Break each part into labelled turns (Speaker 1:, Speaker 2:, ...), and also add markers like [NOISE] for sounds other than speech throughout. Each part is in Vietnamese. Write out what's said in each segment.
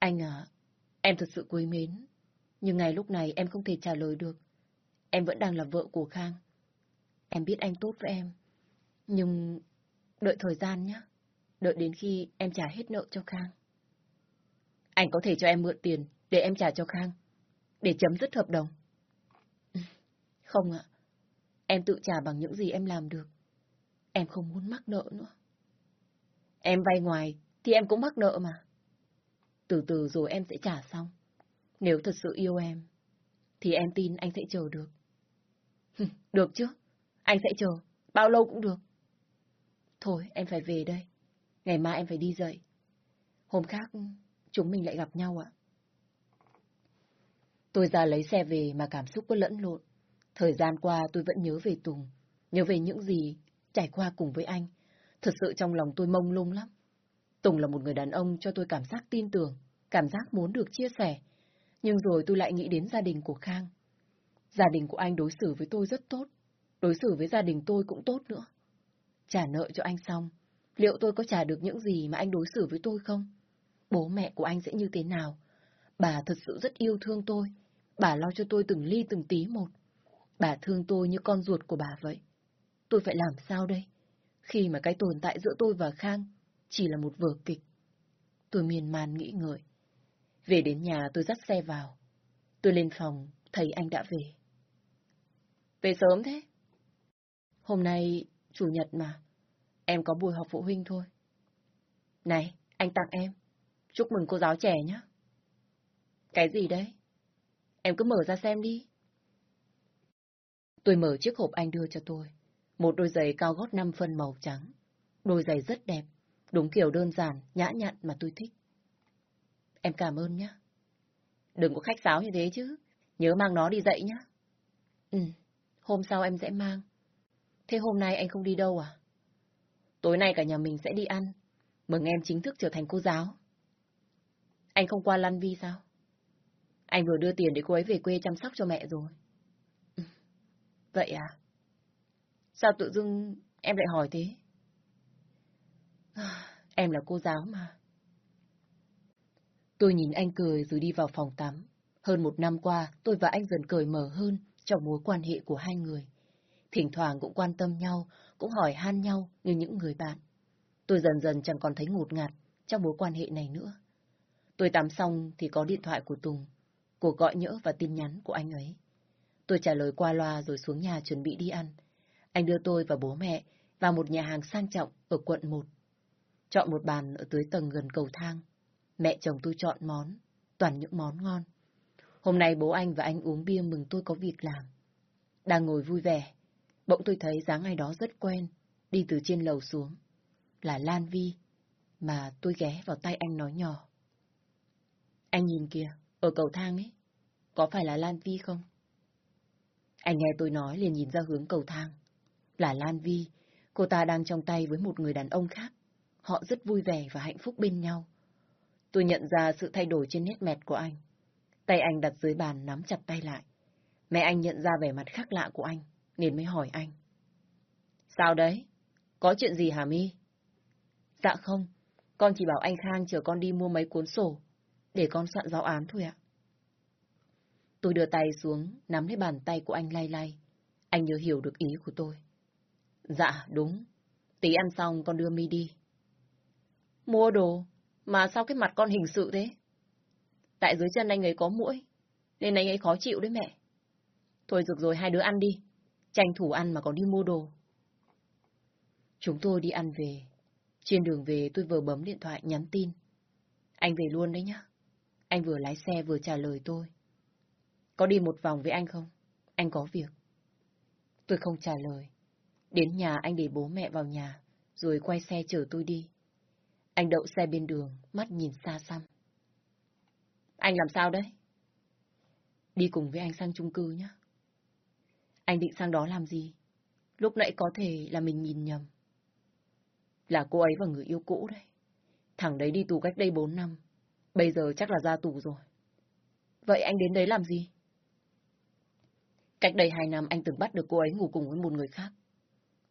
Speaker 1: Anh à, em thật sự quý mến. Nhưng ngày lúc này em không thể trả lời được. Em vẫn đang là vợ của Khang. Em biết anh tốt với em. Nhưng đợi thời gian nhé. Đợi đến khi em trả hết nợ cho Khang. Anh có thể cho em mượn tiền để em trả cho Khang. Để chấm dứt hợp đồng. [LAUGHS] Không ạ. Em tự trả bằng những gì em làm được. Em không muốn mắc nợ nữa. Em vay ngoài thì em cũng mắc nợ mà. Từ từ rồi em sẽ trả xong. Nếu thật sự yêu em, thì em tin anh sẽ chờ được. được chứ, anh sẽ chờ, bao lâu cũng được. Thôi, em phải về đây. Ngày mai em phải đi dậy. Hôm khác, chúng mình lại gặp nhau ạ. Tôi ra lấy xe về mà cảm xúc có lẫn lộn. Thời gian qua tôi vẫn nhớ về Tùng, nhớ về những gì trải qua cùng với anh. Thật sự trong lòng tôi mông lung lắm. Tùng là một người đàn ông cho tôi cảm giác tin tưởng, cảm giác muốn được chia sẻ. Nhưng rồi tôi lại nghĩ đến gia đình của Khang. Gia đình của anh đối xử với tôi rất tốt, đối xử với gia đình tôi cũng tốt nữa. Trả nợ cho anh xong, liệu tôi có trả được những gì mà anh đối xử với tôi không? Bố mẹ của anh sẽ như thế nào? Bà thật sự rất yêu thương tôi. Bà lo cho tôi từng ly từng tí một. Bà thương tôi như con ruột của bà vậy. Tôi phải làm sao đây? Khi mà cái tồn tại giữa tôi và Khang chỉ là một vở kịch. Tôi miên man nghĩ ngợi. Về đến nhà tôi dắt xe vào. Tôi lên phòng, thấy anh đã về. Về sớm thế? Hôm nay, chủ nhật mà. Em có buổi họp phụ huynh thôi. Này, anh tặng em. Chúc mừng cô giáo trẻ nhé. Cái gì đấy? Em cứ mở ra xem đi. Tôi mở chiếc hộp anh đưa cho tôi. Một đôi giày cao gót 5 phân màu trắng. Đôi giày rất đẹp, đúng kiểu đơn giản, nhã nhặn mà tôi thích. Em cảm ơn nhé. Đừng có khách sáo như thế chứ. Nhớ mang nó đi dậy nhé. Ừ, hôm sau em sẽ mang. Thế hôm nay anh không đi đâu à? Tối nay cả nhà mình sẽ đi ăn. Mừng em chính thức trở thành cô giáo. Anh không qua Lan Vi sao? Anh vừa đưa tiền để cô ấy về quê chăm sóc cho mẹ rồi. Ừ, vậy à? Sao tự dưng em lại hỏi thế? [SIGHS] Em là cô giáo mà. Tôi nhìn anh cười rồi đi vào phòng tắm. Hơn một năm qua, tôi và anh dần cởi mở hơn trong mối quan hệ của hai người. Thỉnh thoảng cũng quan tâm nhau, cũng hỏi han nhau như những người bạn. Tôi dần dần chẳng còn thấy ngột ngạt trong mối quan hệ này nữa. Tôi tắm xong thì có điện thoại của Tùng, cuộc gọi nhỡ và tin nhắn của anh ấy. Tôi trả lời qua loa rồi xuống nhà chuẩn bị đi ăn. Anh đưa tôi và bố mẹ vào một nhà hàng sang trọng ở quận 1. Chọn một bàn ở dưới tầng gần cầu thang. Mẹ chồng tôi chọn món, toàn những món ngon. Hôm nay bố anh và anh uống bia mừng tôi có việc làm. Đang ngồi vui vẻ, bỗng tôi thấy dáng ai đó rất quen, đi từ trên lầu xuống. Là Lan Vi, mà tôi ghé vào tay anh nói nhỏ. Anh nhìn kìa, ở cầu thang ấy, có phải là Lan Vi không? Anh nghe tôi nói liền nhìn ra hướng cầu thang. Là Lan Vi, cô ta đang trong tay với một người đàn ông khác. Họ rất vui vẻ và hạnh phúc bên nhau. Tôi nhận ra sự thay đổi trên nét mệt của anh. Tay anh đặt dưới bàn nắm chặt tay lại. Mẹ anh nhận ra vẻ mặt khác lạ của anh, nên mới hỏi anh. Sao đấy? Có chuyện gì hả Mi? Dạ không, con chỉ bảo anh Khang chờ con đi mua mấy cuốn sổ, để con soạn giáo án thôi ạ. Tôi đưa tay xuống, nắm lấy bàn tay của anh lay lay. Anh nhớ hiểu được ý của tôi. Dạ, đúng. Tí ăn xong con đưa Mi đi. Mua đồ? Mà sao cái mặt con hình sự thế? Tại dưới chân anh ấy có mũi, nên anh ấy khó chịu đấy mẹ. Thôi được rồi, hai đứa ăn đi. Tranh thủ ăn mà còn đi mua đồ. Chúng tôi đi ăn về. Trên đường về tôi vừa bấm điện thoại nhắn tin. Anh về luôn đấy nhá. Anh vừa lái xe vừa trả lời tôi. Có đi một vòng với anh không? Anh có việc. Tôi không trả lời. Đến nhà anh để bố mẹ vào nhà, rồi quay xe chở tôi đi. Anh đậu xe bên đường, mắt nhìn xa xăm. Anh làm sao đấy? Đi cùng với anh sang chung cư nhé. Anh định sang đó làm gì? Lúc nãy có thể là mình nhìn nhầm. Là cô ấy và người yêu cũ đấy. Thằng đấy đi tù cách đây 4 năm. Bây giờ chắc là ra tù rồi. Vậy anh đến đấy làm gì? Cách đây 2 năm anh từng bắt được cô ấy ngủ cùng với một người khác.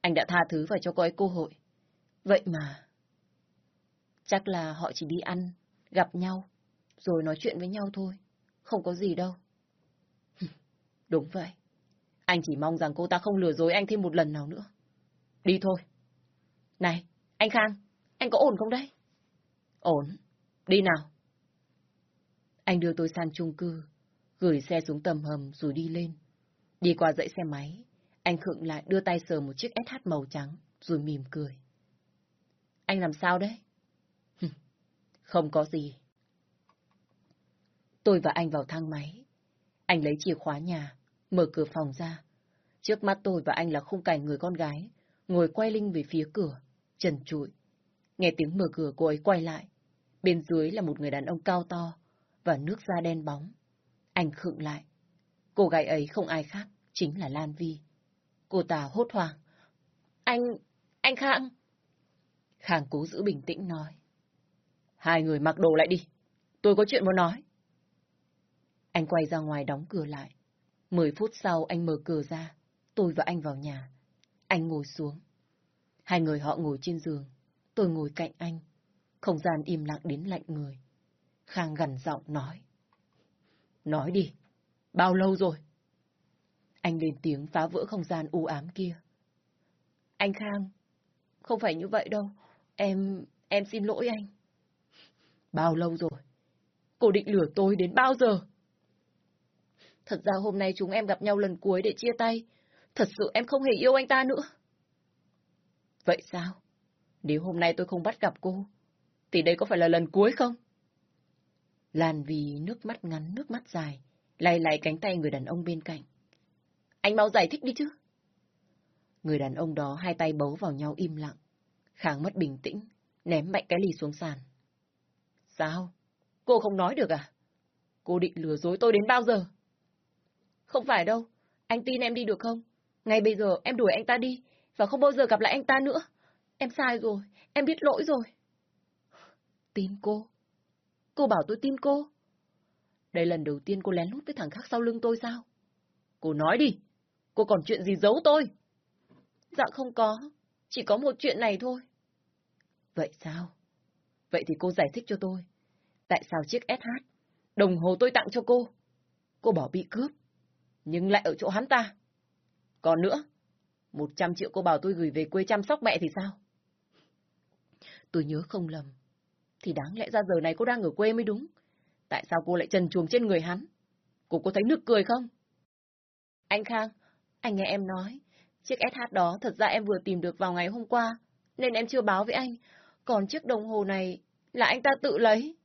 Speaker 1: Anh đã tha thứ và cho cô ấy cơ hội. Vậy mà... Chắc là họ chỉ đi ăn, gặp nhau, rồi nói chuyện với nhau thôi. Không có gì đâu. [LAUGHS] Đúng vậy. Anh chỉ mong rằng cô ta không lừa dối anh thêm một lần nào nữa. Đi thôi. Này, anh Khang, anh có ổn không đấy? Ổn. Đi nào. Anh đưa tôi sang chung cư, gửi xe xuống tầm hầm rồi đi lên. Đi qua dãy xe máy, anh khựng lại đưa tay sờ một chiếc SH màu trắng, rồi mỉm cười. Anh làm sao đấy? Không có gì. Tôi và anh vào thang máy. Anh lấy chìa khóa nhà, mở cửa phòng ra. Trước mắt tôi và anh là khung cảnh người con gái, ngồi quay lưng về phía cửa, trần trụi. Nghe tiếng mở cửa cô ấy quay lại. Bên dưới là một người đàn ông cao to và nước da đen bóng. Anh khựng lại. Cô gái ấy không ai khác, chính là Lan Vi. Cô ta hốt hoảng. Anh, anh Khang. Khang cố giữ bình tĩnh nói. Hai người mặc đồ lại đi. Tôi có chuyện muốn nói. Anh quay ra ngoài đóng cửa lại. Mười phút sau anh mở cửa ra. Tôi và anh vào nhà. Anh ngồi xuống. Hai người họ ngồi trên giường. Tôi ngồi cạnh anh. Không gian im lặng đến lạnh người. Khang gằn giọng nói. Nói đi. Bao lâu rồi? Anh lên tiếng phá vỡ không gian u ám kia. Anh Khang, không phải như vậy đâu. Em, em xin lỗi anh. Bao lâu rồi? Cô định lừa tôi đến bao giờ? Thật ra hôm nay chúng em gặp nhau lần cuối để chia tay. Thật sự em không hề yêu anh ta nữa. Vậy sao? Nếu hôm nay tôi không bắt gặp cô, thì đây có phải là lần cuối không? Lan vì nước mắt ngắn nước mắt dài, lay lay cánh tay người đàn ông bên cạnh. Anh mau giải thích đi chứ. Người đàn ông đó hai tay bấu vào nhau im lặng. Khang mất bình tĩnh, ném mạnh cái ly xuống sàn. Sao? Cô không nói được à? Cô định lừa dối tôi đến bao giờ? Không phải đâu. Anh tin em đi được không? Ngay bây giờ em đuổi anh ta đi, và không bao giờ gặp lại anh ta nữa. Em sai rồi, em biết lỗi rồi. Tin cô? Cô bảo tôi tin cô? Đây lần đầu tiên cô lén lút với thằng khác sau lưng tôi sao? Cô nói đi, cô còn chuyện gì giấu tôi? Dạ không có, chỉ có một chuyện này thôi. Vậy sao? Vậy thì cô giải thích cho tôi. Tại sao chiếc SH, đồng hồ tôi tặng cho cô, cô bỏ bị cướp, nhưng lại ở chỗ hắn ta? Còn nữa, một trăm triệu cô bảo tôi gửi về quê chăm sóc mẹ thì sao? Tôi nhớ không lầm, thì đáng lẽ ra giờ này cô đang ở quê mới đúng. Tại sao cô lại trần chuồng trên người hắn? Cô có thấy nực cười không? Anh Khang, anh nghe em nói, chiếc SH đó thật ra em vừa tìm được vào ngày hôm qua, nên em chưa báo với anh. Còn chiếc đồng hồ này là anh ta tự lấy.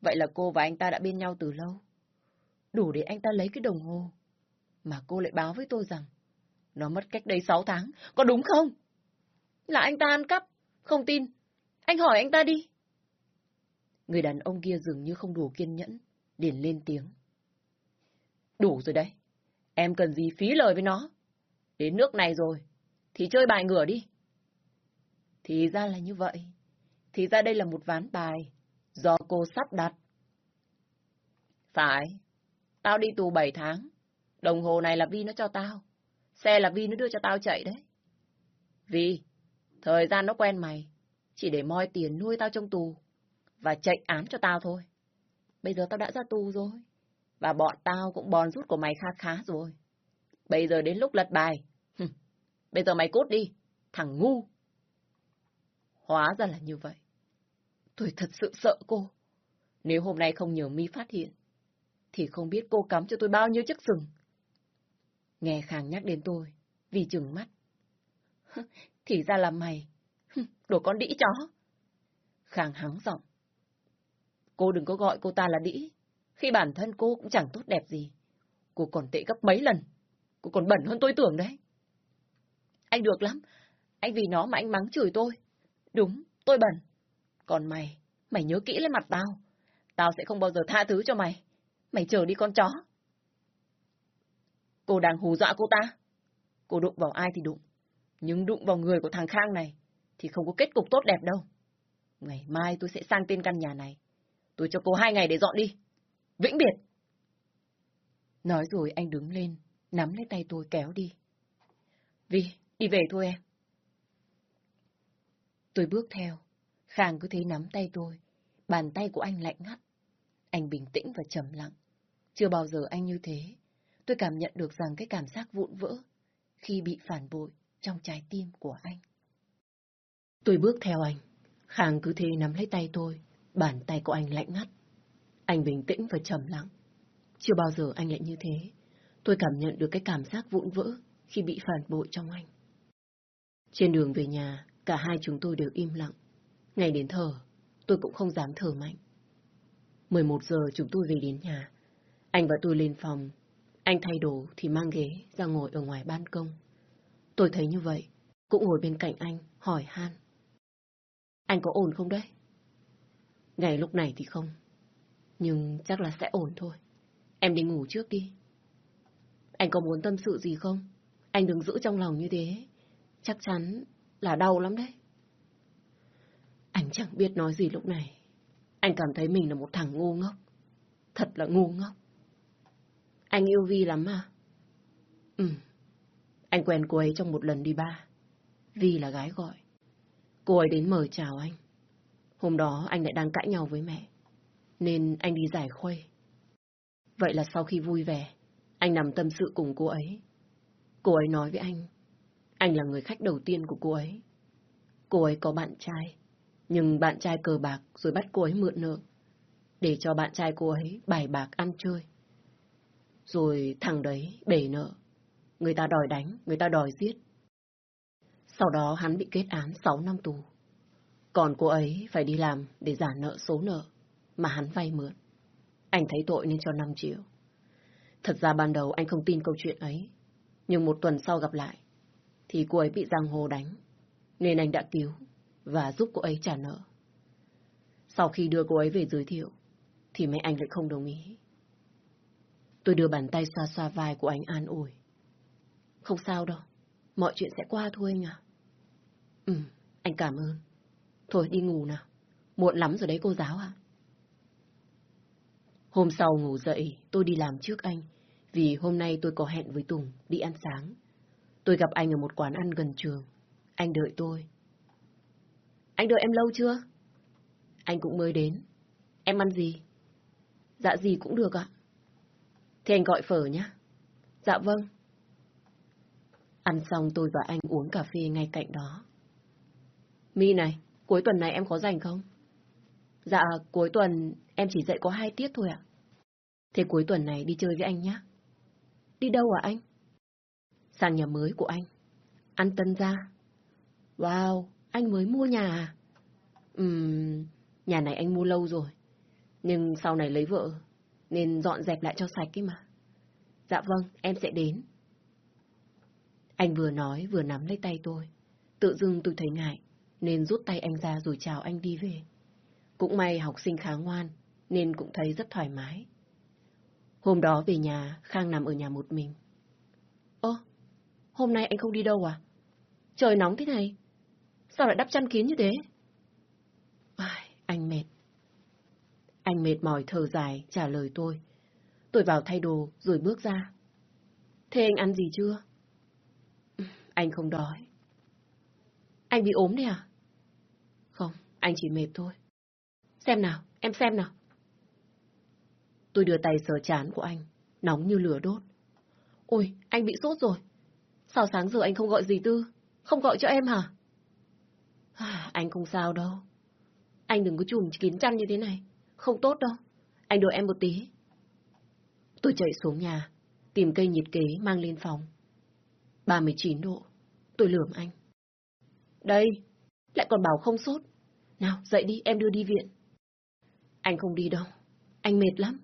Speaker 1: Vậy là cô và anh ta đã bên nhau từ lâu. Đủ để anh ta lấy cái đồng hồ. Mà cô lại báo với tôi rằng nó mất cách đây 6 tháng. Có đúng không? Là anh ta ăn cắp. Không tin. Anh hỏi anh ta đi. Người đàn ông kia dường như không đủ kiên nhẫn. Liền lên tiếng. Đủ rồi đấy. Em cần gì phí lời với nó. Đến nước này rồi. Thì chơi bài ngửa đi. Thì ra là như vậy. Thì ra đây là một ván bài. Do cô sắp đặt. Phải. Tao đi tù 7 tháng. Đồng hồ này là Vi nó cho tao. Xe là Vi nó đưa cho tao chạy đấy. Vi, thời gian nó quen mày. Chỉ để moi tiền nuôi tao trong tù. Và chạy án cho tao thôi. Bây giờ tao đã ra tù rồi. Và bọn tao cũng bòn rút của mày khá khá rồi. Bây giờ đến lúc lật bài. Bây giờ mày cút đi. Thằng ngu. Hóa ra là như vậy. Tôi thật sự sợ cô. Nếu hôm nay không nhờ mi phát hiện, thì không biết cô cắm cho tôi bao nhiêu chiếc sừng. Nghe Khang nhắc đến tôi, vì chừng mắt. [LAUGHS] Thì ra là mày, [LAUGHS] đồ con đĩ chó. Khang hắng giọng. Cô đừng có gọi cô ta là đĩ, khi bản thân cô cũng chẳng tốt đẹp gì. Cô còn tệ gấp mấy lần, cô còn bẩn hơn tôi tưởng đấy. Anh được lắm, anh vì nó mà anh mắng chửi tôi. Đúng, tôi bẩn. Còn mày, mày nhớ kỹ lên mặt tao. Tao sẽ không bao giờ tha thứ cho mày. Mày chờ đi con chó. Cô đang hù dọa cô ta. Cô đụng vào ai thì đụng. Nhưng đụng vào người của thằng Khang này thì không có kết cục tốt đẹp đâu. Ngày mai tôi sẽ sang tên căn nhà này. Tôi cho cô hai ngày để dọn đi. Vĩnh biệt. Nói rồi anh đứng lên, nắm lấy tay tôi kéo đi. Vi, đi về thôi em. Tôi bước theo. Khang cứ thế nắm tay tôi. Bàn tay của anh lạnh ngắt, Anh bình tĩnh và trầm lặng. Chưa bao giờ anh như thế. Tôi cảm nhận được rằng cái cảm giác vụn vỡ khi bị phản bội trong trái tim của anh. Tôi bước theo anh. Khang cứ thế nắm lấy tay tôi. Bàn tay của anh lạnh ngắt. Anh bình tĩnh và trầm lặng. Chưa bao giờ anh lại như thế. Tôi cảm nhận được cái cảm giác vụn vỡ khi bị phản bội trong anh. Trên đường về nhà, cả hai chúng tôi đều im lặng. Ngày đến thở, tôi cũng không dám thở mạnh. 11 giờ chúng tôi về đến nhà. Anh và tôi lên phòng. Anh thay đồ thì mang ghế ra ngồi ở ngoài ban công. Tôi thấy như vậy, cũng ngồi bên cạnh anh, hỏi han. Anh có ổn không đấy? Ngày lúc này thì không. Nhưng chắc là sẽ ổn thôi. Em đi ngủ trước đi. Anh có muốn tâm sự gì không? Anh đừng giữ trong lòng như thế. Chắc chắn là đau lắm đấy. Anh chẳng biết nói gì lúc này. Anh cảm thấy mình là một thằng ngu ngốc. Thật là ngu ngốc. Anh yêu Vi lắm à? Ừ. Anh quen cô ấy trong một lần đi ba. Vi là gái gọi. Cô ấy đến mời chào anh. Hôm đó anh lại đang cãi nhau với mẹ. Nên anh đi giải khuây. Vậy là sau khi vui vẻ, anh nằm tâm sự cùng cô ấy. Cô ấy nói với anh, anh là người khách đầu tiên của cô ấy. Cô ấy có bạn trai, nhưng bạn trai cờ bạc rồi bắt cô ấy mượn nợ. Để cho bạn trai cô ấy bài bạc ăn chơi. Rồi thằng đấy bể nợ. Người ta đòi đánh, người ta đòi giết. Sau đó hắn bị kết án 6 năm tù. Còn cô ấy phải đi làm để giả nợ số nợ mà hắn vay mượn. Anh thấy tội nên cho 5 triệu. Thật ra ban đầu anh không tin câu chuyện ấy. Nhưng một tuần sau gặp lại, thì cô ấy bị giang hồ đánh. Nên anh đã cứu và giúp cô ấy trả nợ. Sau khi đưa cô ấy về giới thiệu, thì mẹ anh lại không đồng ý. Tôi đưa bàn tay xoa xoa vai của anh an ủi. Không sao đâu, mọi chuyện sẽ qua thôi anh à. Ừ, anh cảm ơn. Thôi đi ngủ nào, muộn lắm rồi đấy cô giáo ạ. Hôm sau ngủ dậy, tôi đi làm trước anh, vì hôm nay tôi có hẹn với Tùng đi ăn sáng. Tôi gặp anh ở một quán ăn gần trường. Anh đợi tôi. Anh đợi em lâu chưa? Anh cũng mới đến. Em ăn gì? Dạ gì cũng được ạ. Thì anh gọi phở nhé. Dạ vâng. Ăn xong tôi và anh uống cà phê ngay cạnh đó. Mi này, cuối tuần này em có rảnh không? Dạ, cuối tuần em chỉ dạy có hai tiết thôi ạ. Thế cuối tuần này đi chơi với anh nhé. Đi đâu à anh? Sang nhà mới của anh. Ăn tân ra. Wow, anh mới mua nhà à? Ừm, nhà này anh mua lâu rồi. Nhưng sau này lấy vợ, nên dọn dẹp lại cho sạch ấy mà. Dạ vâng, em sẽ đến. Anh vừa nói vừa nắm lấy tay tôi. Tự dưng tôi thấy ngại, nên rút tay anh ra rồi chào anh đi về. Cũng may học sinh khá ngoan, nên cũng thấy rất thoải mái. Hôm đó về nhà, Khang nằm ở nhà một mình. Hôm nay anh không đi đâu à? Trời nóng thế này. Sao lại đắp chăn kín như thế? Ai, anh mệt. Anh mệt mỏi thở dài trả lời tôi. Tôi vào thay đồ rồi bước ra. Thế anh ăn gì chưa? Anh không đói. Anh bị ốm đấy à? Không, anh chỉ mệt thôi. Xem nào, em xem nào. Tôi đưa tay sờ chán của anh, nóng như lửa đốt. Ôi, anh bị sốt rồi. Sao sáng giờ anh không gọi gì Tư? Không gọi cho em hả? À, anh không sao đâu. Anh đừng có chùm kín chăn như thế này. Không tốt đâu. Anh đợi em một tí. Tôi chạy xuống nhà, tìm cây nhiệt kế mang lên phòng. 39 độ. Tôi lườm anh. Đây, lại còn bảo không sốt. Nào, dậy đi, em đưa đi viện. Anh không đi đâu. Anh mệt lắm.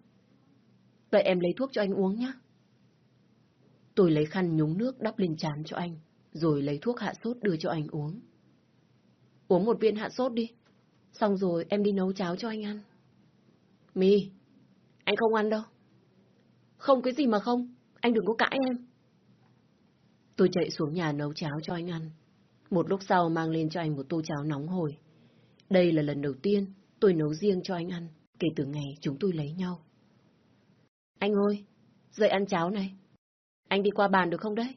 Speaker 1: Vậy em lấy thuốc cho anh uống nhé. Tôi lấy khăn nhúng nước đắp lên trán cho anh, rồi lấy thuốc hạ sốt đưa cho anh uống. Uống một viên hạ sốt đi. Xong rồi em đi nấu cháo cho anh ăn. mì. anh không ăn đâu. Không cái gì mà không, anh đừng có cãi em. Tôi chạy xuống nhà nấu cháo cho anh ăn. Một lúc sau mang lên cho anh một tô cháo nóng hổi. Đây là lần đầu tiên tôi nấu riêng cho anh ăn, kể từ ngày chúng tôi lấy nhau. Anh ơi, dậy ăn cháo này. Anh đi qua bàn được không đấy?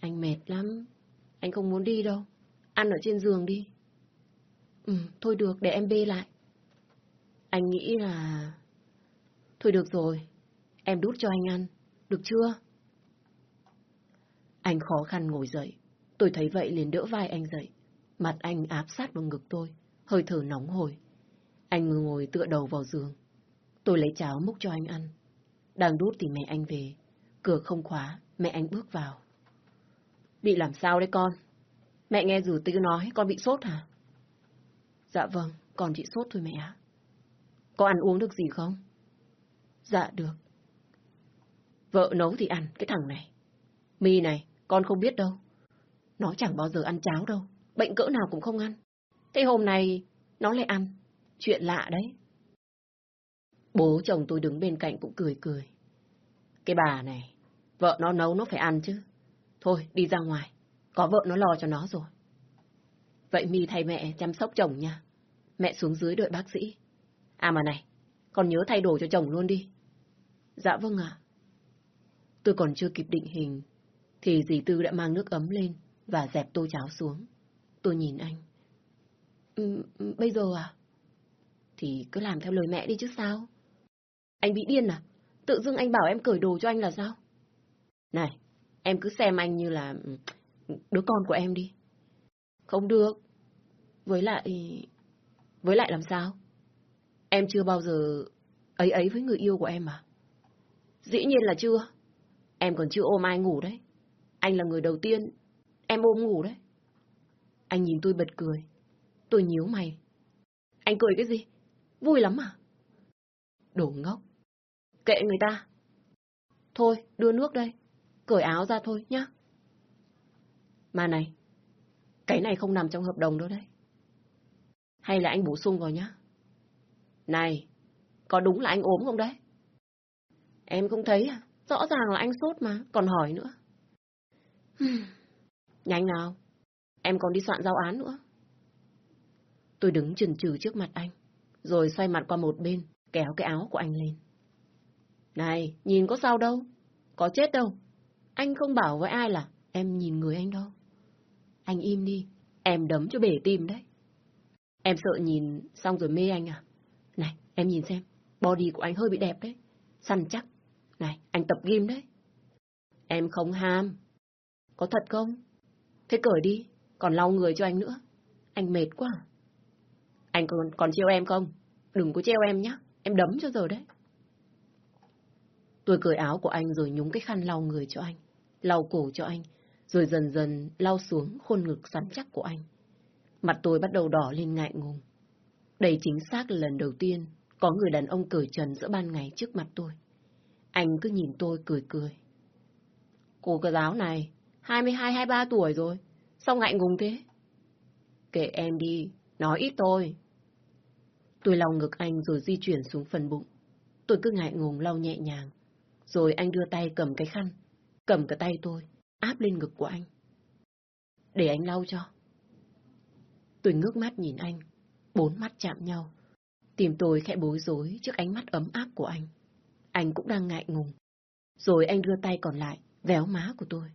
Speaker 1: Anh mệt lắm. Anh không muốn đi đâu. Ăn ở trên giường đi. Ừ, thôi được, để em bê lại. Anh nghĩ là Thôi được rồi, em đút cho anh ăn, được chưa? Anh khó khăn ngồi dậy, tôi thấy vậy liền đỡ vai anh dậy. Mặt anh áp sát vào ngực tôi, hơi thở nóng hổi. Anh ngồi tựa đầu vào giường. Tôi lấy cháo múc cho anh ăn. Đang đút thì mẹ anh về. Cửa không khóa, mẹ anh bước vào. Bị làm sao đấy con? Mẹ nghe rủ tư nói con bị sốt hả? Dạ vâng, con bị sốt thôi mẹ ạ. Có ăn uống được gì không? Dạ được. Vợ nấu thì ăn, cái thằng này. Mi này, con không biết đâu. Nó chẳng bao giờ ăn cháo đâu. Bệnh cỡ nào cũng không ăn. Thế hôm nay nó lại ăn. Chuyện lạ đấy. Bố chồng tôi đứng bên cạnh cũng cười cười. Cái bà này, vợ nó nấu nó phải ăn chứ. Thôi, đi ra ngoài. Có vợ nó lo cho nó rồi. Vậy mi thay mẹ chăm sóc chồng nha. Mẹ xuống dưới đợi bác sĩ. À mà này, con nhớ thay đồ cho chồng luôn đi. Dạ vâng ạ. Tôi còn chưa kịp định hình, thì dì Tư đã mang nước ấm lên và dẹp tô cháo xuống. Tôi nhìn anh. Ừ, ừ bây giờ à? Thì cứ làm theo lời mẹ đi chứ sao? Anh bị điên à? Tự dưng anh bảo em cởi đồ cho anh là sao? Này, em cứ xem anh như là ừ, đứa con của em đi. Không được. Với lại... Với lại làm sao? Em chưa bao giờ ấy ấy với người yêu của em à? Dĩ nhiên là chưa. Em còn chưa ôm ai ngủ đấy. Anh là người đầu tiên em ôm ngủ đấy. Anh nhìn tôi bật cười. Tôi nhíu mày. Anh cười cái gì? Vui lắm à? Đồ ngốc. Kệ người ta. Thôi, đưa nước đây. Cởi áo ra thôi nhá. Mà này, cái này không nằm trong hợp đồng đâu đấy. Hay là anh bổ sung vào nhá. Này, có đúng là anh ốm không đấy? Em không thấy à? Rõ ràng là anh sốt mà, còn hỏi nữa. [SIGHS] Nhanh nào, em còn đi soạn giao án nữa. Tôi đứng chần chừ trước mặt anh, rồi xoay mặt qua một bên, kéo cái áo của anh lên. Này, nhìn có sao đâu, có chết đâu. Anh không bảo với ai là em nhìn người anh đâu. Anh im đi, em đấm cho bể tim đấy. Em sợ nhìn xong rồi mê anh à? Này, em nhìn xem, body của anh hơi bị đẹp đấy, săn chắc. Này, anh tập gym đấy. Em không ham. Có thật không? Thế cởi đi, còn lau người cho anh nữa. Anh mệt quá. Anh còn, còn treo em không? Đừng có treo em nhé, em đấm cho giờ đấy. Tôi cởi áo của anh rồi nhúng cái khăn lau người cho anh, lau cổ cho anh, rồi dần dần lau xuống khuôn ngực sắn chắc của anh. Mặt tôi bắt đầu đỏ lên ngại ngùng. Đây chính xác là lần đầu tiên có người đàn ông cởi trần giữa ban ngày trước mặt tôi. Anh cứ nhìn tôi cười cười. Cô cơ giáo này, 22-23 tuổi rồi, sao ngại ngùng thế? Kệ em đi, nói ít thôi. Tôi lau ngực anh rồi di chuyển xuống phần bụng. Tôi cứ ngại ngùng lau nhẹ nhàng. Rồi anh đưa tay cầm cái khăn, cầm cả tay tôi, áp lên ngực của anh. Để anh lau cho. Tôi ngước mắt nhìn anh, bốn mắt chạm nhau. Tìm tôi khẽ bối rối trước ánh mắt ấm áp của anh. Anh cũng đang ngại ngùng. Rồi anh đưa tay còn lại, véo má của tôi.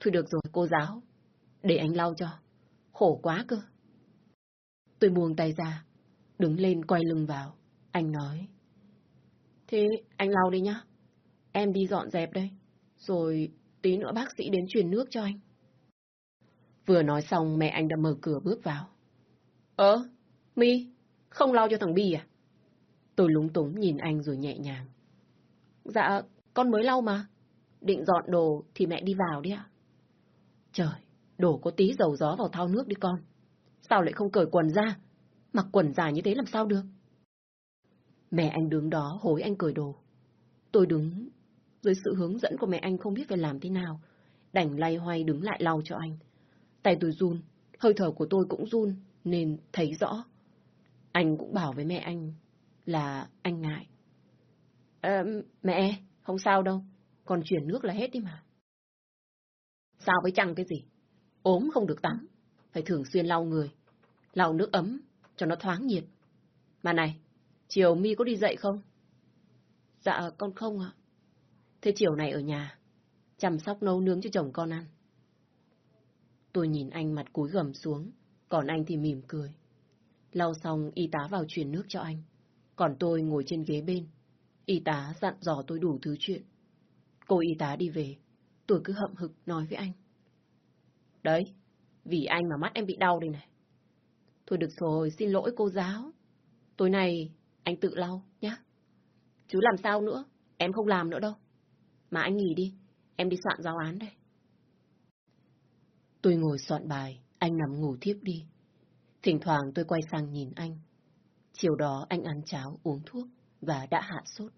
Speaker 1: Thôi được rồi, cô giáo. Để anh lau cho. Khổ quá cơ. Tôi buông tay ra, đứng lên quay lưng vào. Anh nói. Thế anh lau đi nhá. Em đi dọn dẹp đây. Rồi tí nữa bác sĩ đến truyền nước cho anh. Vừa nói xong mẹ anh đã mở cửa bước vào. Ơ, Mi, không lau cho thằng Bi à? Tôi lúng túng nhìn anh rồi nhẹ nhàng. Dạ, con mới lau mà. Định dọn đồ thì mẹ đi vào đi ạ. Trời, đổ có tí dầu gió vào thao nước đi con. Sao lại không cởi quần ra? Mặc quần dài như thế làm sao được? Mẹ anh đứng đó hối anh cởi đồ. Tôi đứng dưới sự hướng dẫn của mẹ anh không biết phải làm thế nào. Đành lay hoay đứng lại lau cho anh. Tay tôi run, hơi thở của tôi cũng run, nên thấy rõ. Anh cũng bảo với mẹ anh là anh ngại. À, mẹ, không sao đâu, còn chuyển nước là hết đi mà. Sao với chăng cái gì? ốm không được tắm, phải thường xuyên lau người, lau nước ấm cho nó thoáng nhiệt. Mà này, chiều mi có đi dậy không? Dạ, con không ạ. Thế chiều này ở nhà, chăm sóc nấu nướng cho chồng con ăn. Tôi nhìn anh mặt cúi gầm xuống, còn anh thì mỉm cười. Lau xong y tá vào truyền nước cho anh, còn tôi ngồi trên ghế bên, Y tá dặn dò tôi đủ thứ chuyện. Cô y tá đi về, tôi cứ hậm hực nói với anh. Đấy, vì anh mà mắt em bị đau đây này. Thôi được rồi, xin lỗi cô giáo. Tối nay anh tự lau nhá. chú làm sao nữa, em không làm nữa đâu. Mà anh nghỉ đi, em đi soạn giáo án đây. Tôi ngồi soạn bài, anh nằm ngủ thiếp đi. Thỉnh thoảng tôi quay sang nhìn anh. Chiều đó anh ăn cháo, uống thuốc và đã hạ sốt.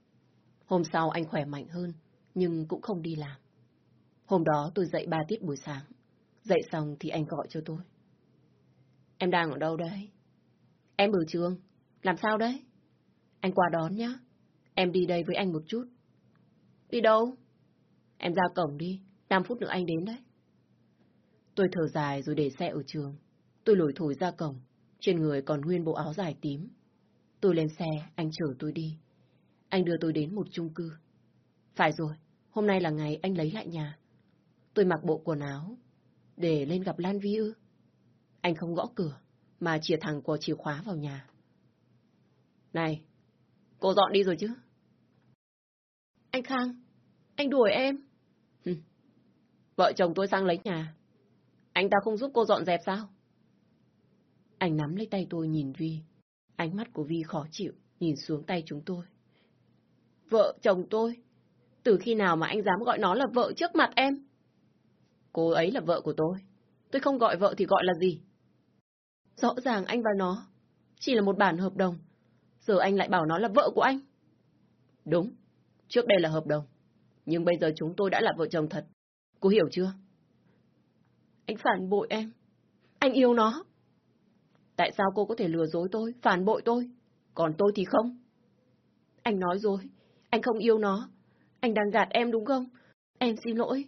Speaker 1: Hôm sau anh khỏe mạnh hơn, nhưng cũng không đi làm. Hôm đó tôi dậy ba tiết buổi sáng. Dậy xong thì anh gọi cho tôi. Em đang ở đâu đấy? Em ở trường. Làm sao đấy? Anh qua đón nhá. Em đi đây với anh một chút. Đi đâu? Em ra cổng đi. 5 phút nữa anh đến đấy. Tôi thở dài rồi để xe ở trường. Tôi lủi thổi ra cổng. Trên người còn nguyên bộ áo dài tím. Tôi lên xe, anh chở tôi đi. Anh đưa tôi đến một chung cư. Phải rồi, hôm nay là ngày anh lấy lại nhà. Tôi mặc bộ quần áo để lên gặp Lan Vi ư. Anh không gõ cửa, mà chìa thẳng của chìa khóa vào nhà. Này, cô dọn đi rồi chứ? Anh Khang, anh đuổi em. Ừ. Vợ chồng tôi sang lấy nhà. Anh ta không giúp cô dọn dẹp sao? Anh nắm lấy tay tôi nhìn Vi. Ánh mắt của Vi khó chịu, nhìn xuống tay chúng tôi. Vợ chồng tôi? Từ khi nào mà anh dám gọi nó là vợ trước mặt em? Cô ấy là vợ của tôi. Tôi không gọi vợ thì gọi là gì? Rõ ràng anh và nó chỉ là một bản hợp đồng. Giờ anh lại bảo nó là vợ của anh. Đúng, trước đây là hợp đồng. Nhưng bây giờ chúng tôi đã là vợ chồng thật. Cô hiểu chưa? Anh phản bội em. Anh yêu nó. Tại sao cô có thể lừa dối tôi, phản bội tôi? Còn tôi thì không. Anh nói rồi, anh không yêu nó. Anh đang gạt em đúng không? Em xin lỗi.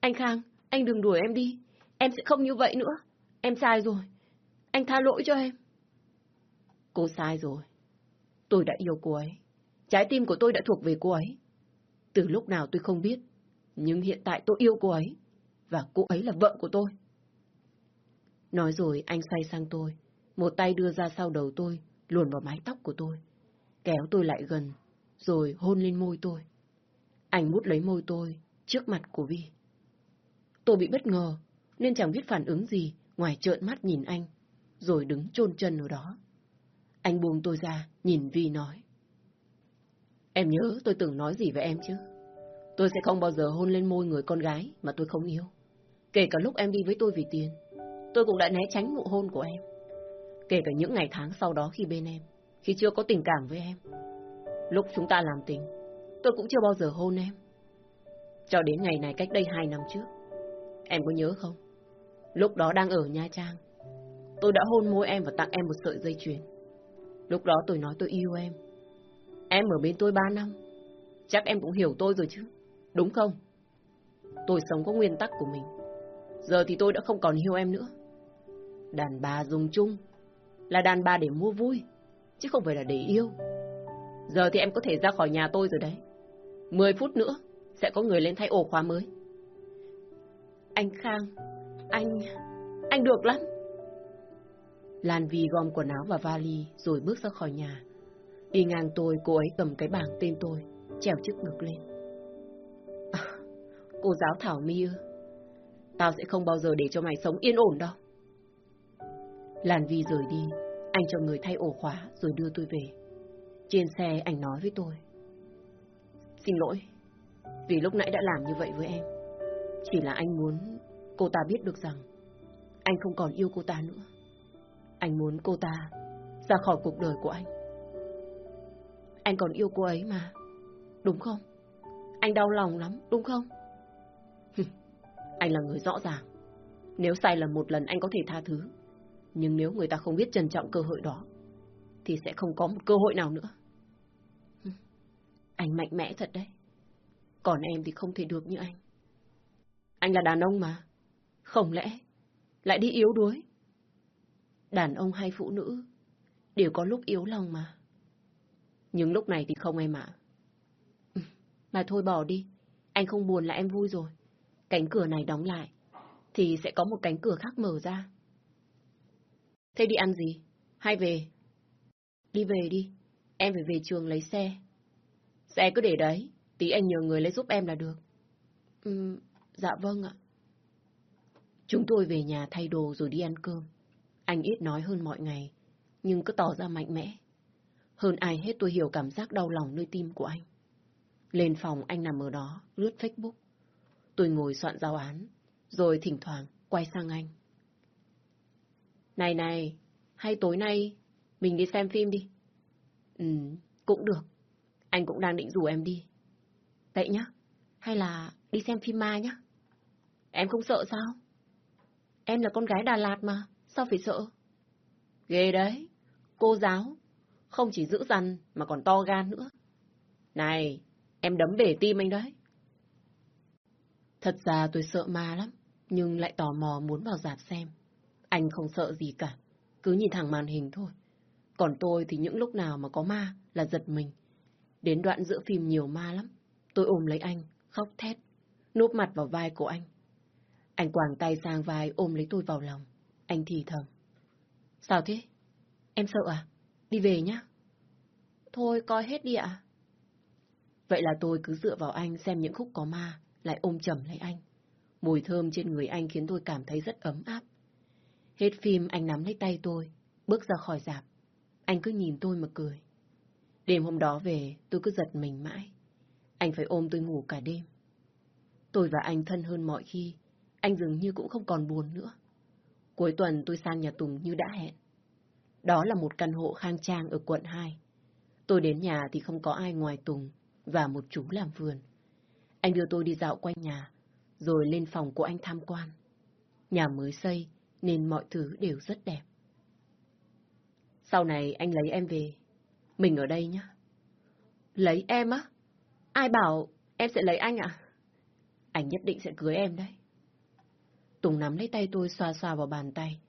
Speaker 1: Anh Khang, anh đừng đuổi em đi. Em sẽ không như vậy nữa. Em sai rồi. Anh tha lỗi cho em. Cô sai rồi. Tôi đã yêu cô ấy. Trái tim của tôi đã thuộc về cô ấy. Từ lúc nào tôi không biết. Nhưng hiện tại tôi yêu cô ấy. Và cô ấy là vợ của tôi. Nói rồi anh xoay sang tôi. Một tay đưa ra sau đầu tôi, luồn vào mái tóc của tôi. Kéo tôi lại gần, rồi hôn lên môi tôi. Anh mút lấy môi tôi, trước mặt của Vi. Tôi bị bất ngờ, nên chẳng biết phản ứng gì ngoài trợn mắt nhìn anh, rồi đứng chôn chân ở đó. Anh buông tôi ra, nhìn Vi nói. Em nhớ tôi từng nói gì với em chứ? Tôi sẽ không bao giờ hôn lên môi người con gái mà tôi không yêu. Kể cả lúc em đi với tôi vì tiền, tôi cũng đã né tránh nụ hôn của em. Kể cả những ngày tháng sau đó khi bên em, khi chưa có tình cảm với em. Lúc chúng ta làm tình, tôi cũng chưa bao giờ hôn em. Cho đến ngày này cách đây hai năm trước. Em có nhớ không? Lúc đó đang ở Nha Trang. Tôi đã hôn môi em và tặng em một sợi dây chuyền. Lúc đó tôi nói tôi yêu em. Em ở bên tôi ba năm. Chắc em cũng hiểu tôi rồi chứ. Đúng không? Tôi sống có nguyên tắc của mình. Giờ thì tôi đã không còn yêu em nữa. Đàn bà dùng chung là đàn bà để mua vui, chứ không phải là để yêu. Giờ thì em có thể ra khỏi nhà tôi rồi đấy. Mười phút nữa sẽ có người lên thay ổ khóa mới. Anh Khang, anh... anh được lắm. Lan Vi gom quần áo và vali rồi bước ra khỏi nhà. Đi ngang tôi, cô ấy cầm cái bảng tên tôi, treo trước ngực lên. À, cô giáo Thảo My ư? Tao sẽ không bao giờ để cho mày sống yên ổn đâu. Lan Vi rời đi, anh cho người thay ổ khóa rồi đưa tôi về. Trên xe anh nói với tôi. Xin lỗi, vì lúc nãy đã làm như vậy với em. Chỉ là anh muốn cô ta biết được rằng anh không còn yêu cô ta nữa. Anh muốn cô ta ra khỏi cuộc đời của anh. Anh còn yêu cô ấy mà, đúng không? Anh đau lòng lắm, đúng không? anh là người rõ ràng. Nếu sai lầm một lần anh có thể tha thứ. Nhưng nếu người ta không biết trân trọng cơ hội đó, thì sẽ không có một cơ hội nào nữa. Anh mạnh mẽ thật đấy. Còn em thì không thể được như anh. Anh là đàn ông mà. Không lẽ lại đi yếu đuối? Đàn ông hay phụ nữ đều có lúc yếu lòng mà. Nhưng lúc này thì không em ạ. Mà thôi bỏ đi. Anh không buồn là em vui rồi. Cánh cửa này đóng lại thì sẽ có một cánh cửa khác mở ra. Thế đi ăn gì? Hay về? Đi về đi. Em phải về trường lấy xe. Xe cứ để đấy, tí anh nhờ người lấy giúp em là được. Ừ, dạ vâng ạ. Chúng tôi về nhà thay đồ rồi đi ăn cơm. Anh ít nói hơn mọi ngày, nhưng cứ tỏ ra mạnh mẽ. Hơn ai hết tôi hiểu cảm giác đau lòng nơi tim của anh. Lên phòng anh nằm ở đó, lướt Facebook. Tôi ngồi soạn giáo án, rồi thỉnh thoảng quay sang anh. Này này, hay tối nay mình đi xem phim đi. Ừ, cũng được. Anh cũng đang định rủ em đi. Vậy nhá, hay là đi xem phim ma nhá. Em không sợ sao? Em là con gái Đà Lạt mà, sao phải sợ? Ghê đấy, cô giáo, không chỉ giữ dằn mà còn to gan nữa. Này, em đấm bể tim anh đấy. Thật ra tôi sợ ma lắm, nhưng lại tò mò muốn vào dạp xem. Anh không sợ gì cả, cứ nhìn thẳng màn hình thôi. Còn tôi thì những lúc nào mà có ma là giật mình. Đến đoạn giữa phim nhiều ma lắm, tôi ôm lấy anh, khóc thét, núp mặt vào vai của anh. Anh quàng tay sang vai ôm lấy tôi vào lòng. Anh thì thầm. Sao thế? Em sợ à? Đi về nhá. Thôi coi hết đi ạ. Vậy là tôi cứ dựa vào anh xem những khúc có ma, lại ôm chầm lấy anh. Mùi thơm trên người anh khiến tôi cảm thấy rất ấm áp. Hết phim anh nắm lấy tay tôi, bước ra khỏi dạp. Anh cứ nhìn tôi mà cười. Đêm hôm đó về, tôi cứ giật mình mãi. Anh phải ôm tôi ngủ cả đêm. Tôi và anh thân hơn mọi khi, anh dường như cũng không còn buồn nữa. Cuối tuần tôi sang nhà Tùng như đã hẹn. Đó là một căn hộ khang trang ở quận 2. Tôi đến nhà thì không có ai ngoài Tùng và một chú làm vườn. Anh đưa tôi đi dạo quanh nhà, rồi lên phòng của anh tham quan. Nhà mới xây nên mọi thứ đều rất đẹp. Sau này anh lấy em về. Mình ở đây nhé. Lấy em á? Ai bảo em sẽ lấy anh ạ? Anh nhất định sẽ cưới em đấy. Tùng nắm lấy tay tôi xoa xoa vào bàn tay.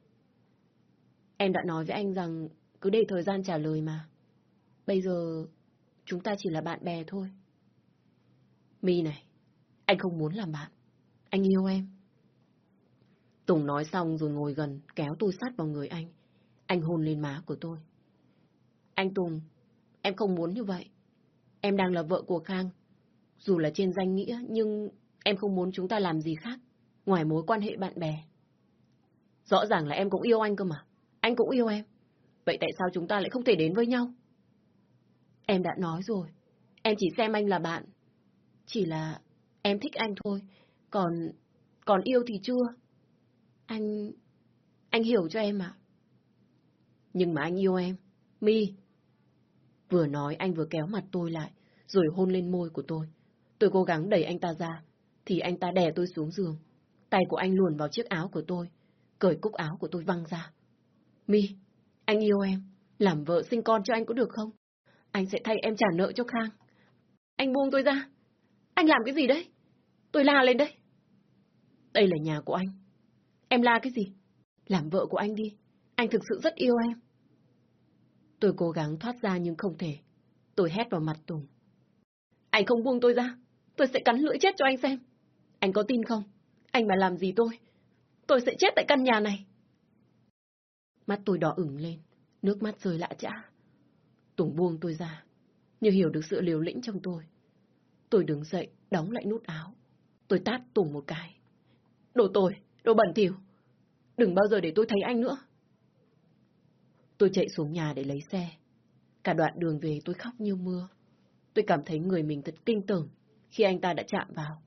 Speaker 1: Em đã nói với anh rằng cứ để thời gian trả lời mà. Bây giờ chúng ta chỉ là bạn bè thôi. Mi này, anh không muốn làm bạn. Anh yêu em. Tùng nói xong rồi ngồi gần, kéo tôi sát vào người anh. Anh hôn lên má của tôi. Anh Tùng, em không muốn như vậy. Em đang là vợ của Khang. Dù là trên danh nghĩa, nhưng em không muốn chúng ta làm gì khác, ngoài mối quan hệ bạn bè. Rõ ràng là em cũng yêu anh cơ mà. Anh cũng yêu em. Vậy tại sao chúng ta lại không thể đến với nhau? Em đã nói rồi. Em chỉ xem anh là bạn. Chỉ là em thích anh thôi. Còn... còn yêu thì chưa. Anh... anh hiểu cho em ạ. Nhưng mà anh yêu em. Mi. Vừa nói anh vừa kéo mặt tôi lại, rồi hôn lên môi của tôi. Tôi cố gắng đẩy anh ta ra, thì anh ta đè tôi xuống giường. Tay của anh luồn vào chiếc áo của tôi, cởi cúc áo của tôi văng ra. Mi, anh yêu em, làm vợ sinh con cho anh có được không? Anh sẽ thay em trả nợ cho Khang. Anh buông tôi ra. Anh làm cái gì đấy? Tôi la lên đấy. Đây là nhà của anh. Em la cái gì? Làm vợ của anh đi. Anh thực sự rất yêu em. Tôi cố gắng thoát ra nhưng không thể. Tôi hét vào mặt Tùng. Anh không buông tôi ra. Tôi sẽ cắn lưỡi chết cho anh xem. Anh có tin không? Anh mà làm gì tôi? Tôi sẽ chết tại căn nhà này. Mắt tôi đỏ ửng lên. Nước mắt rơi lạ chã. Tùng buông tôi ra. Như hiểu được sự liều lĩnh trong tôi. Tôi đứng dậy, đóng lại nút áo. Tôi tát Tùng một cái. Đồ tồi, đồ bẩn thỉu. Đừng bao giờ để tôi thấy anh nữa. Tôi chạy xuống nhà để lấy xe. Cả đoạn đường về tôi khóc như mưa. Tôi cảm thấy người mình thật kinh tởm khi anh ta đã chạm vào.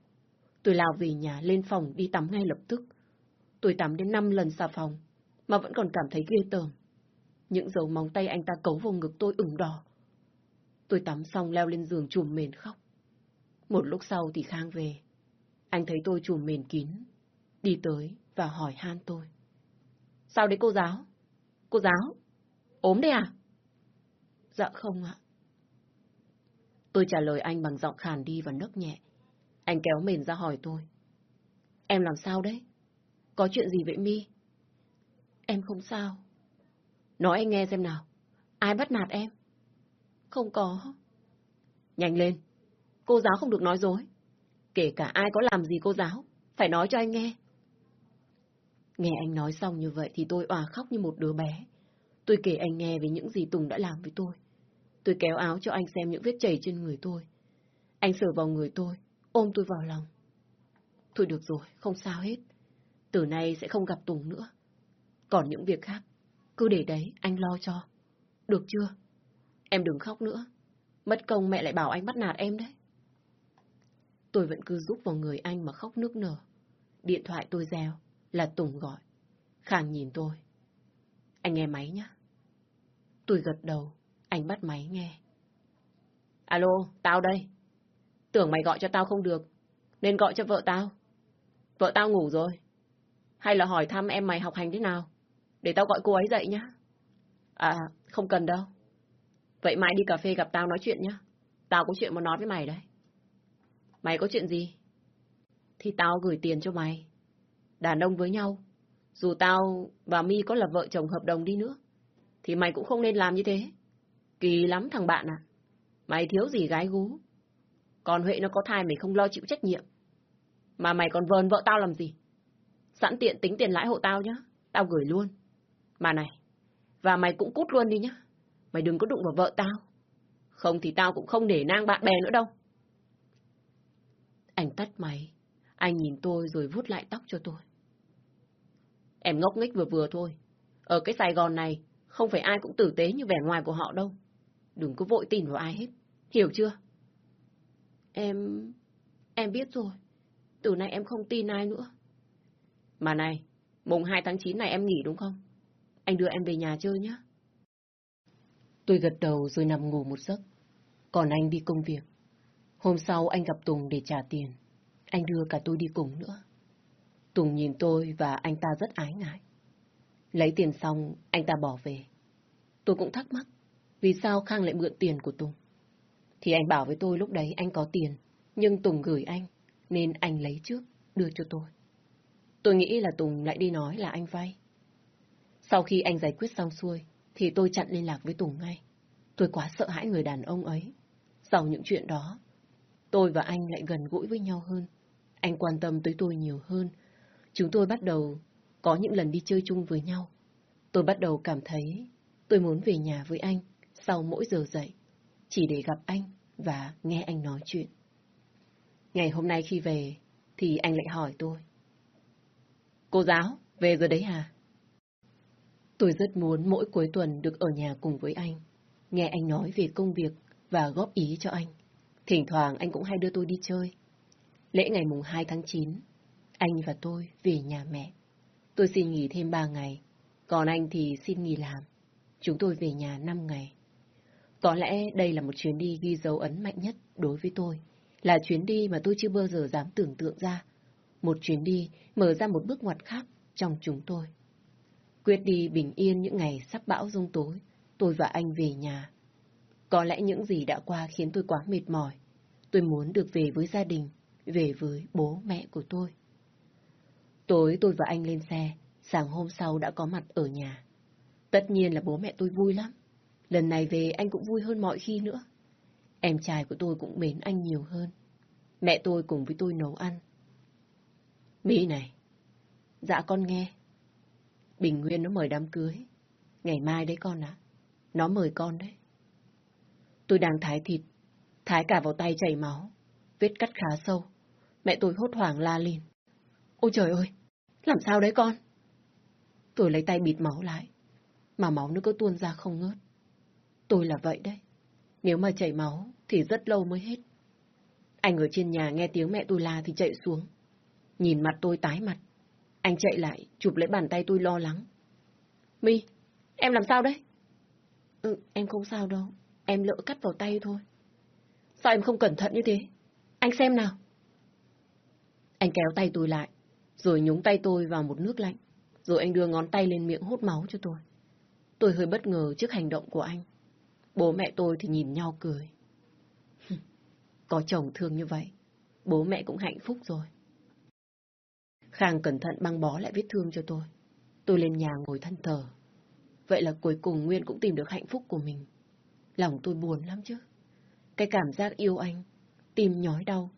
Speaker 1: Tôi lao về nhà lên phòng đi tắm ngay lập tức. Tôi tắm đến 5 lần xà phòng, mà vẫn còn cảm thấy ghê tởm. Những dấu móng tay anh ta cấu vào ngực tôi ửng đỏ. Tôi tắm xong leo lên giường chùm mền khóc. Một lúc sau thì Khang về. Anh thấy tôi chùm mền kín, đi tới và hỏi han tôi. Sao đấy cô giáo? Cô giáo? ốm đấy à? Dạ không ạ. Tôi trả lời anh bằng giọng khàn đi và nấc nhẹ. Anh kéo mền ra hỏi tôi. Em làm sao đấy? Có chuyện gì vậy Mi? Em không sao. Nói anh nghe xem nào. Ai bắt nạt em? Không có. Nhanh lên. Cô giáo không được nói dối. Kể cả ai có làm gì cô giáo, phải nói cho anh nghe. Nghe anh nói xong như vậy thì tôi òa khóc như một đứa bé. Tôi kể anh nghe về những gì Tùng đã làm với tôi. Tôi kéo áo cho anh xem những vết chảy trên người tôi. Anh sờ vào người tôi, ôm tôi vào lòng. Thôi được rồi, không sao hết. Từ nay sẽ không gặp Tùng nữa. Còn những việc khác, cứ để đấy, anh lo cho. Được chưa? Em đừng khóc nữa. Mất công mẹ lại bảo anh bắt nạt em đấy. Tôi vẫn cứ giúp vào người anh mà khóc nước nở. Điện thoại tôi reo, là Tùng gọi. Khang nhìn tôi. Anh nghe máy nhá. Tôi gật đầu, anh bắt máy nghe. Alo, tao đây. Tưởng mày gọi cho tao không được, nên gọi cho vợ tao. Vợ tao ngủ rồi. Hay là hỏi thăm em mày học hành thế nào? Để tao gọi cô ấy dậy nhá. À, không cần đâu. Vậy mai đi cà phê gặp tao nói chuyện nhá. Tao có chuyện muốn nói với mày đấy. Mày có chuyện gì? Thì tao gửi tiền cho mày. Đàn ông với nhau. Dù tao và mi có là vợ chồng hợp đồng đi nữa. Thì mày cũng không nên làm như thế. Kỳ lắm thằng bạn à. Mày thiếu gì gái gú. Còn Huệ nó có thai mày không lo chịu trách nhiệm. Mà mày còn vờn vợ tao làm gì? Sẵn tiện tính tiền lãi hộ tao nhá. Tao gửi luôn. Mà này, và mày cũng cút luôn đi nhá. Mày đừng có đụng vào vợ tao. Không thì tao cũng không để nang bạn bè nữa đâu. Anh tắt máy. Anh nhìn tôi rồi vuốt lại tóc cho tôi. Em ngốc nghếch vừa vừa thôi. Ở cái Sài Gòn này, không phải ai cũng tử tế như vẻ ngoài của họ đâu. Đừng có vội tin vào ai hết. Hiểu chưa? Em... em biết rồi. Từ nay em không tin ai nữa. Mà này, mùng 2 tháng 9 này em nghỉ đúng không? Anh đưa em về nhà chơi nhé. Tôi gật đầu rồi nằm ngủ một giấc. Còn anh đi công việc. Hôm sau anh gặp Tùng để trả tiền. Anh đưa cả tôi đi cùng nữa. Tùng nhìn tôi và anh ta rất ái ngại. Lấy tiền xong, anh ta bỏ về. Tôi cũng thắc mắc, vì sao Khang lại mượn tiền của Tùng? Thì anh bảo với tôi lúc đấy anh có tiền, nhưng Tùng gửi anh, nên anh lấy trước, đưa cho tôi. Tôi nghĩ là Tùng lại đi nói là anh vay. Sau khi anh giải quyết xong xuôi, thì tôi chặn liên lạc với Tùng ngay. Tôi quá sợ hãi người đàn ông ấy. Sau những chuyện đó, tôi và anh lại gần gũi với nhau hơn. Anh quan tâm tới tôi nhiều hơn. Chúng tôi bắt đầu có những lần đi chơi chung với nhau. Tôi bắt đầu cảm thấy tôi muốn về nhà với anh sau mỗi giờ dậy, chỉ để gặp anh và nghe anh nói chuyện. Ngày hôm nay khi về, thì anh lại hỏi tôi. Cô giáo, về rồi đấy hả? Tôi rất muốn mỗi cuối tuần được ở nhà cùng với anh, nghe anh nói về công việc và góp ý cho anh. Thỉnh thoảng anh cũng hay đưa tôi đi chơi. Lễ ngày mùng 2 tháng 9, anh và tôi về nhà mẹ. Tôi xin nghỉ thêm 3 ngày, còn anh thì xin nghỉ làm. Chúng tôi về nhà 5 ngày. Có lẽ đây là một chuyến đi ghi dấu ấn mạnh nhất đối với tôi. Là chuyến đi mà tôi chưa bao giờ dám tưởng tượng ra. Một chuyến đi mở ra một bước ngoặt khác trong chúng tôi. Quyết đi bình yên những ngày sắp bão rông tối, tôi và anh về nhà. Có lẽ những gì đã qua khiến tôi quá mệt mỏi. Tôi muốn được về với gia đình, về với bố mẹ của tôi. Tối tôi và anh lên xe, sáng hôm sau đã có mặt ở nhà. Tất nhiên là bố mẹ tôi vui lắm. Lần này về anh cũng vui hơn mọi khi nữa. Em trai của tôi cũng mến anh nhiều hơn. Mẹ tôi cùng với tôi nấu ăn. Mỹ này. Dạ con nghe. Bình Nguyên nó mời đám cưới. Ngày mai đấy con ạ. Nó mời con đấy. Tôi đang thái thịt. Thái cả vào tay chảy máu. Vết cắt khá sâu. Mẹ tôi hốt hoảng la lên. Ôi trời ơi! Làm sao đấy con? Tôi lấy tay bịt máu lại. Mà máu nó cứ tuôn ra không ngớt. Tôi là vậy đấy. Nếu mà chảy máu thì rất lâu mới hết. Anh ở trên nhà nghe tiếng mẹ tôi la thì chạy xuống. Nhìn mặt tôi tái mặt. Anh chạy lại, chụp lấy bàn tay tôi lo lắng. My, em làm sao đấy? Ừ, em không sao đâu. Em lỡ cắt vào tay thôi. Sao em không cẩn thận như thế? Anh xem nào. Anh kéo tay tôi lại, rồi nhúng tay tôi vào một nước lạnh. Rồi anh đưa ngón tay lên miệng hút máu cho tôi. Tôi hơi bất ngờ trước hành động của anh. Bố mẹ tôi thì nhìn nhau cười. Có chồng thương như vậy, bố mẹ cũng hạnh phúc rồi. Khang cẩn thận băng bó lại vết thương cho tôi. Tôi lên nhà ngồi thân thờ. Vậy là cuối cùng Nguyên cũng tìm được hạnh phúc của mình. Lòng tôi buồn lắm chứ. Cái cảm giác yêu anh, tim nhói đau,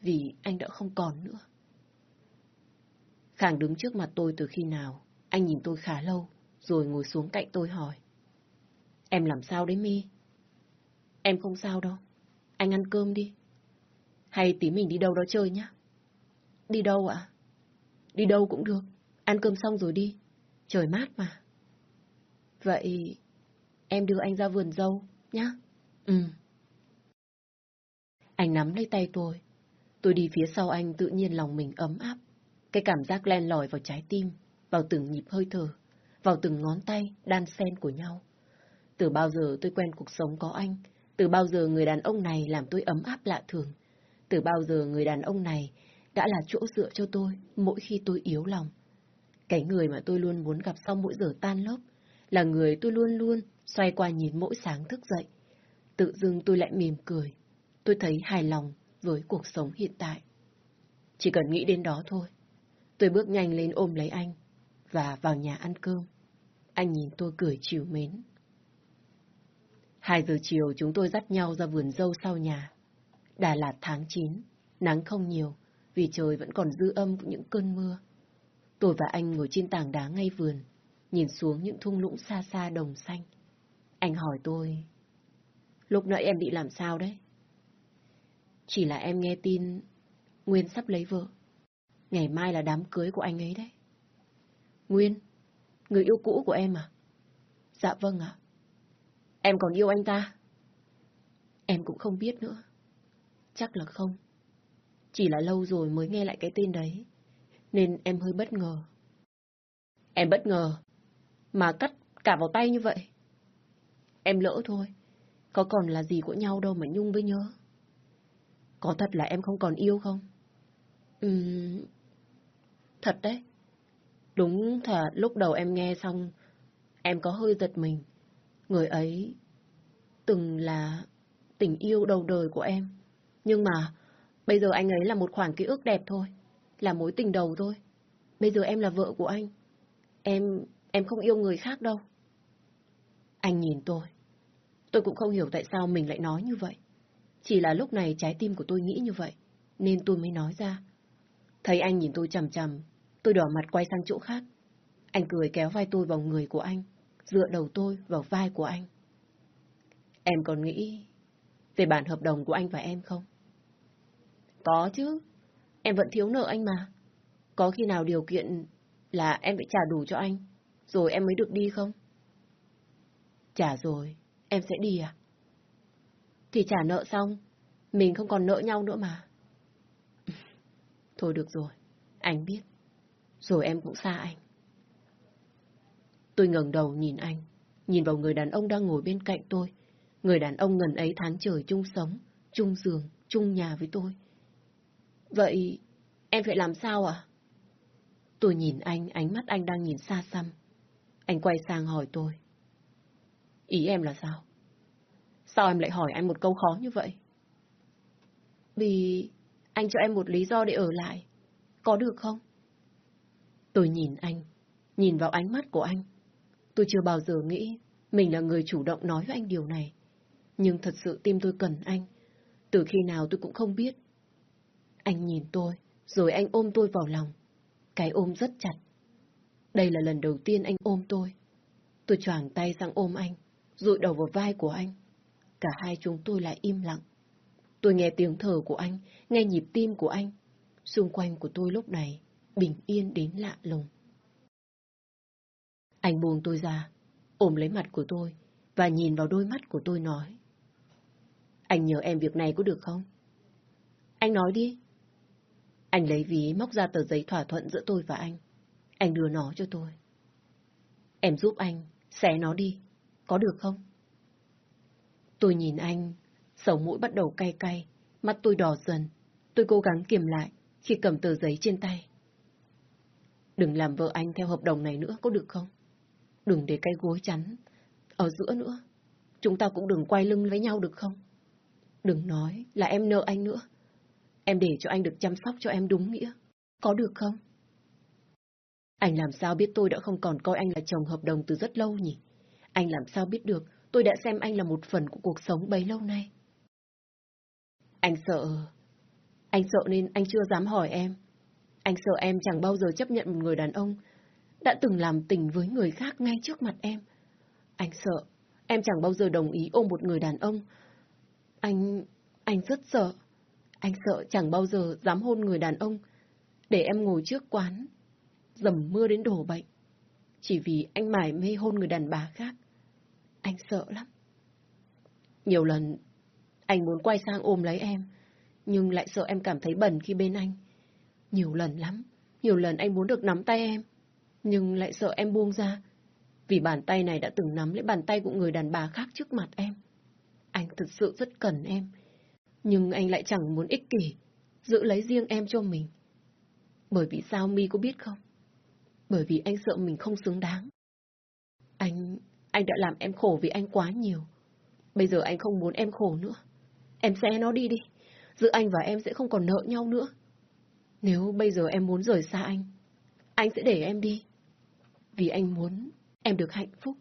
Speaker 1: vì anh đã không còn nữa. Khang đứng trước mặt tôi từ khi nào, anh nhìn tôi khá lâu, rồi ngồi xuống cạnh tôi hỏi. Em làm sao đấy Mi? Em không sao đâu. Anh ăn cơm đi. Hay tí mình đi đâu đó chơi nhá. Đi đâu ạ? Đi đâu cũng được. Ăn cơm xong rồi đi. Trời mát mà. Vậy em đưa anh ra vườn dâu nhá. Ừ. Anh nắm lấy tay tôi. Tôi đi phía sau anh tự nhiên lòng mình ấm áp. Cái cảm giác len lỏi vào trái tim, vào từng nhịp hơi thở, vào từng ngón tay đan xen của nhau. Từ bao giờ tôi quen cuộc sống có anh, từ bao giờ người đàn ông này làm tôi ấm áp lạ thường, từ bao giờ người đàn ông này đã là chỗ dựa cho tôi mỗi khi tôi yếu lòng. Cái người mà tôi luôn muốn gặp sau mỗi giờ tan lớp, là người tôi luôn luôn xoay qua nhìn mỗi sáng thức dậy. Tự dưng tôi lại mỉm cười. Tôi thấy hài lòng với cuộc sống hiện tại. Chỉ cần nghĩ đến đó thôi. Tôi bước nhanh lên ôm lấy anh và vào nhà ăn cơm. Anh nhìn tôi cười chiều mến. Hai giờ chiều chúng tôi dắt nhau ra vườn dâu sau nhà. Đà Lạt tháng 9, nắng không nhiều vì trời vẫn còn dư âm của những cơn mưa. Tôi và anh ngồi trên tảng đá ngay vườn, nhìn xuống những thung lũng xa xa đồng xanh. Anh hỏi tôi, lúc nãy em bị làm sao đấy? Chỉ là em nghe tin Nguyên sắp lấy vợ. Ngày mai là đám cưới của anh ấy đấy. Nguyên, người yêu cũ của em à? Dạ vâng ạ. Em còn yêu anh ta? Em cũng không biết nữa. Chắc là không. Chỉ là lâu rồi mới nghe lại cái tên đấy. Nên em hơi bất ngờ. Em bất ngờ. Mà cắt cả vào tay như vậy. Em lỡ thôi. Có còn là gì của nhau đâu mà Nhung với nhớ. Có thật là em không còn yêu không? Ừm... Thật đấy. Đúng thật lúc đầu em nghe xong, em có hơi giật mình. Người ấy từng là tình yêu đầu đời của em. Nhưng mà bây giờ anh ấy là một khoảng ký ức đẹp thôi. Là mối tình đầu thôi. Bây giờ em là vợ của anh. Em, em không yêu người khác đâu. Anh nhìn tôi. Tôi cũng không hiểu tại sao mình lại nói như vậy. Chỉ là lúc này trái tim của tôi nghĩ như vậy, nên tôi mới nói ra. Thấy anh nhìn tôi chầm chầm, tôi đỏ mặt quay sang chỗ khác. Anh cười kéo vai tôi vào người của anh, dựa đầu tôi vào vai của anh. Em còn nghĩ về bản hợp đồng của anh và em không? Có chứ, em vẫn thiếu nợ anh mà. Có khi nào điều kiện là em phải trả đủ cho anh, rồi em mới được đi không? Trả rồi, em sẽ đi à? Thì trả nợ xong, mình không còn nợ nhau nữa mà. [LAUGHS] Thôi được rồi, anh biết. Rồi em cũng xa anh. Tôi ngẩng đầu nhìn anh, nhìn vào người đàn ông đang ngồi bên cạnh tôi. Người đàn ông ngần ấy tháng trời chung sống, chung giường, chung nhà với tôi. Vậy em phải làm sao à? Tôi nhìn anh, ánh mắt anh đang nhìn xa xăm. Anh quay sang hỏi tôi. Ý em là sao? Sao em lại hỏi anh một câu khó như vậy? Vì anh cho em một lý do để ở lại. Có được không? Tôi nhìn anh, nhìn vào ánh mắt của anh. Tôi chưa bao giờ nghĩ mình là người chủ động nói với anh điều này. Nhưng thật sự tim tôi cần anh. Từ khi nào tôi cũng không biết. Anh nhìn tôi, rồi anh ôm tôi vào lòng. Cái ôm rất chặt. Đây là lần đầu tiên anh ôm tôi. Tôi choàng tay sang ôm anh, rụi đầu vào vai của anh. Cả hai chúng tôi lại im lặng. Tôi nghe tiếng thở của anh, nghe nhịp tim của anh. Xung quanh của tôi lúc này bình yên đến lạ lùng. Anh buông tôi ra, ôm lấy mặt của tôi và nhìn vào đôi mắt của tôi nói. Anh nhờ em việc này có được không? Anh nói đi. Anh lấy ví móc ra tờ giấy thỏa thuận giữa tôi và anh. Anh đưa nó cho tôi. Em giúp anh, xé nó đi. Có được không? Tôi nhìn anh, sầu mũi bắt đầu cay cay, mắt tôi đỏ dần. Tôi cố gắng kiềm lại khi cầm tờ giấy trên tay. Đừng làm vợ anh theo hợp đồng này nữa, có được không? Đừng để cái gối chắn ở giữa nữa. Chúng ta cũng đừng quay lưng với nhau được không? Đừng nói là em nợ anh nữa. Em để cho anh được chăm sóc cho em đúng nghĩa. Có được không? Anh làm sao biết tôi đã không còn coi anh là chồng hợp đồng từ rất lâu nhỉ? Anh làm sao biết được tôi đã xem anh là một phần của cuộc sống bấy lâu nay? Anh sợ... Anh sợ nên anh chưa dám hỏi em. Anh sợ em chẳng bao giờ chấp nhận một người đàn ông đã từng làm tình với người khác ngay trước mặt em. Anh sợ em chẳng bao giờ đồng ý ôm một người đàn ông. Anh... anh rất sợ. Anh sợ chẳng bao giờ dám hôn người đàn ông để em ngồi trước quán, dầm mưa đến đổ bệnh. Chỉ vì anh mải mê hôn người đàn bà khác. Anh sợ lắm. Nhiều lần anh muốn quay sang ôm lấy em, nhưng lại sợ em cảm thấy bẩn khi bên anh. Nhiều lần lắm, nhiều lần anh muốn được nắm tay em, nhưng lại sợ em buông ra, vì bàn tay này đã từng nắm lấy bàn tay của người đàn bà khác trước mặt em. Anh thực sự rất cần em, nhưng anh lại chẳng muốn ích kỷ, giữ lấy riêng em cho mình. Bởi vì sao Mi có biết không? Bởi vì anh sợ mình không xứng đáng. Anh, anh đã làm em khổ vì anh quá nhiều. Bây giờ anh không muốn em khổ nữa. Em xe nó đi đi. Giữa anh và em sẽ không còn nợ nhau nữa. Nếu bây giờ em muốn rời xa anh, anh sẽ để em đi. Vì anh muốn em được hạnh phúc.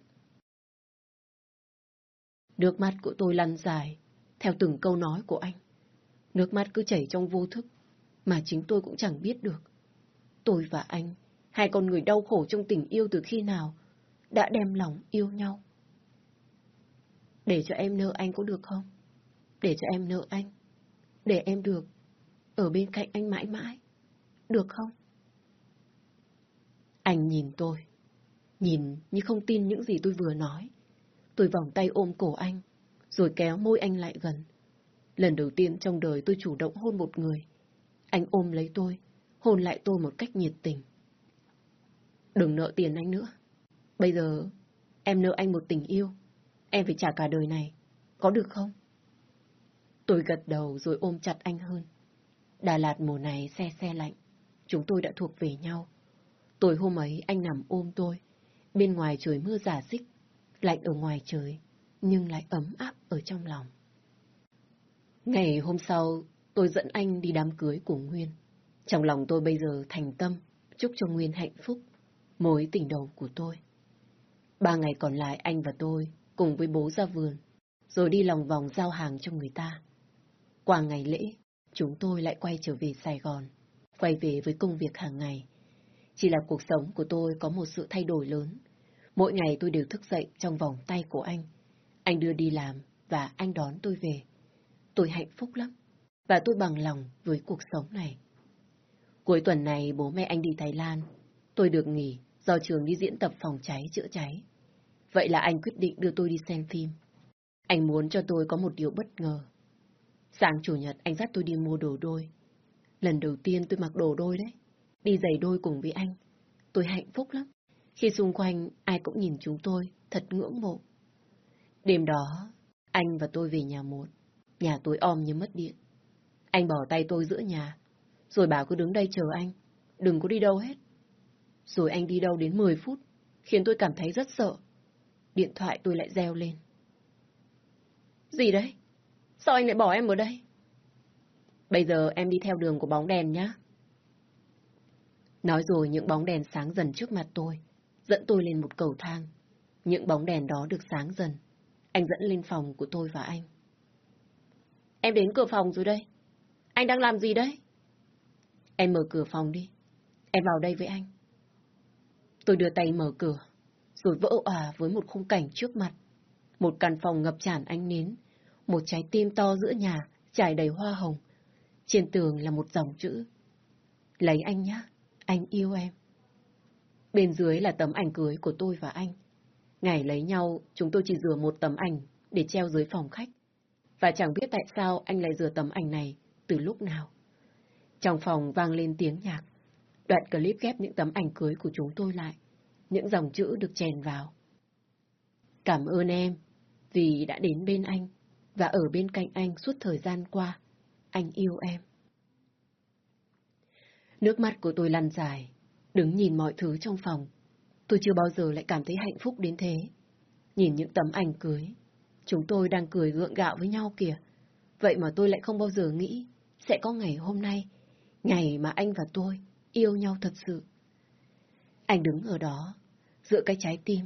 Speaker 1: Nước mắt của tôi lăn dài, theo từng câu nói của anh. Nước mắt cứ chảy trong vô thức, mà chính tôi cũng chẳng biết được. Tôi và anh, hai con người đau khổ trong tình yêu từ khi nào, đã đem lòng yêu nhau. Để cho em nợ anh có được không? Để cho em nợ anh. Để em được ở bên cạnh anh mãi mãi. Được không? Anh nhìn tôi. Nhìn như không tin những gì tôi vừa nói. Tôi vòng tay ôm cổ anh, rồi kéo môi anh lại gần. Lần đầu tiên trong đời tôi chủ động hôn một người. Anh ôm lấy tôi, hôn lại tôi một cách nhiệt tình. Đừng nợ tiền anh nữa. Bây giờ em nợ anh một tình yêu. Em phải trả cả đời này. Có được không? Tôi gật đầu rồi ôm chặt anh hơn. Đà Lạt mùa này xe xe lạnh. Chúng tôi đã thuộc về nhau. Tối hôm ấy anh nằm ôm tôi. Bên ngoài trời mưa giả xích. Lạnh ở ngoài trời, nhưng lại ấm áp ở trong lòng. Ngày hôm sau, tôi dẫn anh đi đám cưới của Nguyên. Trong lòng tôi bây giờ thành tâm, chúc cho Nguyên hạnh phúc, mối tình đầu của tôi. Ba ngày còn lại anh và tôi cùng với bố ra vườn, rồi đi lòng vòng giao hàng cho người ta. Qua ngày lễ, chúng tôi lại quay trở về Sài Gòn, quay về với công việc hàng ngày. Chỉ là cuộc sống của tôi có một sự thay đổi lớn. Mỗi ngày tôi đều thức dậy trong vòng tay của anh. Anh đưa đi làm và anh đón tôi về. Tôi hạnh phúc lắm và tôi bằng lòng với cuộc sống này. Cuối tuần này, bố mẹ anh đi Thái Lan. Tôi được nghỉ do trường đi diễn tập phòng cháy chữa cháy. Vậy là anh quyết định đưa tôi đi xem phim. Anh muốn cho tôi có một điều bất ngờ. Sáng chủ nhật, anh dắt tôi đi mua đồ đôi. Lần đầu tiên tôi mặc đồ đôi đấy. Đi giày đôi cùng với anh. Tôi hạnh phúc lắm. Khi xung quanh, ai cũng nhìn chúng tôi, thật ngưỡng mộ. Đêm đó, anh và tôi về nhà một. Nhà tôi om như mất điện. Anh bỏ tay tôi giữa nhà. Rồi bảo cứ đứng đây chờ anh. Đừng có đi đâu hết. Rồi anh đi đâu đến 10 phút. Khiến tôi cảm thấy rất sợ. Điện thoại tôi lại reo lên. Gì đấy? Sao anh lại bỏ em ở đây? Bây giờ em đi theo đường của bóng đèn nhá. Nói rồi những bóng đèn sáng dần trước mặt tôi, dẫn tôi lên một cầu thang. Những bóng đèn đó được sáng dần. Anh dẫn lên phòng của tôi và anh. Em đến cửa phòng rồi đây. Anh đang làm gì đấy? Em mở cửa phòng đi. Em vào đây với anh. Tôi đưa tay mở cửa, rồi vỡ òa với một khung cảnh trước mặt. Một căn phòng ngập tràn ánh nến, một trái tim to giữa nhà, trải đầy hoa hồng. Trên tường là một dòng chữ. Lấy anh nhá, anh yêu em. Bên dưới là tấm ảnh cưới của tôi và anh. Ngày lấy nhau, chúng tôi chỉ rửa một tấm ảnh để treo dưới phòng khách. Và chẳng biết tại sao anh lại rửa tấm ảnh này từ lúc nào. Trong phòng vang lên tiếng nhạc. Đoạn clip ghép những tấm ảnh cưới của chúng tôi lại. Những dòng chữ được chèn vào. Cảm ơn em vì đã đến bên anh và ở bên cạnh anh suốt thời gian qua. Anh yêu em. Nước mắt của tôi lăn dài, đứng nhìn mọi thứ trong phòng. Tôi chưa bao giờ lại cảm thấy hạnh phúc đến thế. Nhìn những tấm ảnh cưới, chúng tôi đang cười gượng gạo với nhau kìa. Vậy mà tôi lại không bao giờ nghĩ sẽ có ngày hôm nay, ngày mà anh và tôi yêu nhau thật sự. Anh đứng ở đó, giữa cái trái tim.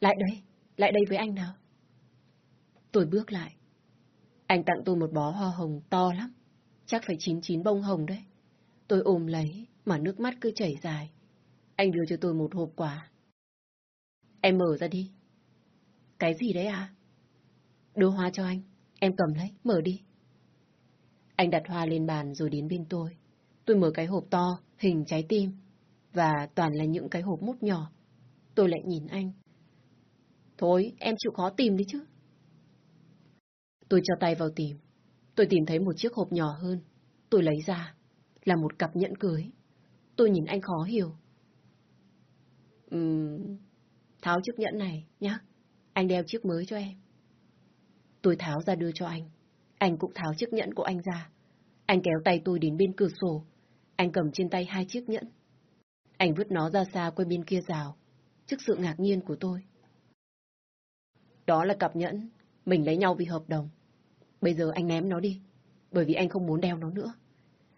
Speaker 1: Lại đây, lại đây với anh nào. Tôi bước lại. Anh tặng tôi một bó hoa hồng to lắm. Chắc phải chín chín bông hồng đấy. Tôi ôm lấy, mà nước mắt cứ chảy dài. Anh đưa cho tôi một hộp quà. Em mở ra đi. Cái gì đấy à? Đưa hoa cho anh. Em cầm lấy, mở đi. Anh đặt hoa lên bàn rồi đến bên tôi. Tôi mở cái hộp to, hình trái tim, và toàn là những cái hộp mút nhỏ. Tôi lại nhìn anh. Thôi, em chịu khó tìm đi chứ. Tôi cho tay vào tìm. Tôi tìm thấy một chiếc hộp nhỏ hơn. Tôi lấy ra. Là một cặp nhẫn cưới. Tôi nhìn anh khó hiểu. Uhm, tháo chiếc nhẫn này nhá. Anh đeo chiếc mới cho em. Tôi tháo ra đưa cho anh. Anh cũng tháo chiếc nhẫn của anh ra. Anh kéo tay tôi đến bên cửa sổ. Anh cầm trên tay hai chiếc nhẫn. Anh vứt nó ra xa quay bên kia rào, trước sự ngạc nhiên của tôi. Đó là cặp nhẫn, mình lấy nhau vì hợp đồng. Bây giờ anh ném nó đi, bởi vì anh không muốn đeo nó nữa.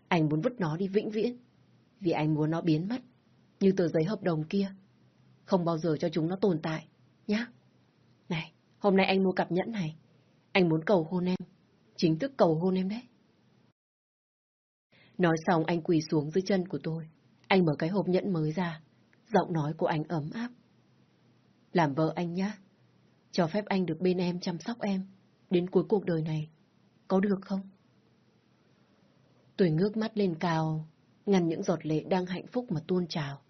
Speaker 1: Anh muốn vứt nó đi vĩnh viễn, vì anh muốn nó biến mất, như tờ giấy hợp đồng kia. Không bao giờ cho chúng nó tồn tại, nhá. Này, hôm nay anh mua cặp nhẫn này. Anh muốn cầu hôn em, chính thức cầu hôn em đấy. Nói xong anh quỳ xuống dưới chân của tôi. Anh mở cái hộp nhẫn mới ra. Giọng nói của anh ấm áp. Làm vợ anh nhá. Cho phép anh được bên em chăm sóc em. Đến cuối cuộc đời này. Có được không? Tôi ngước mắt lên cao, ngăn những giọt lệ đang hạnh phúc mà tuôn trào.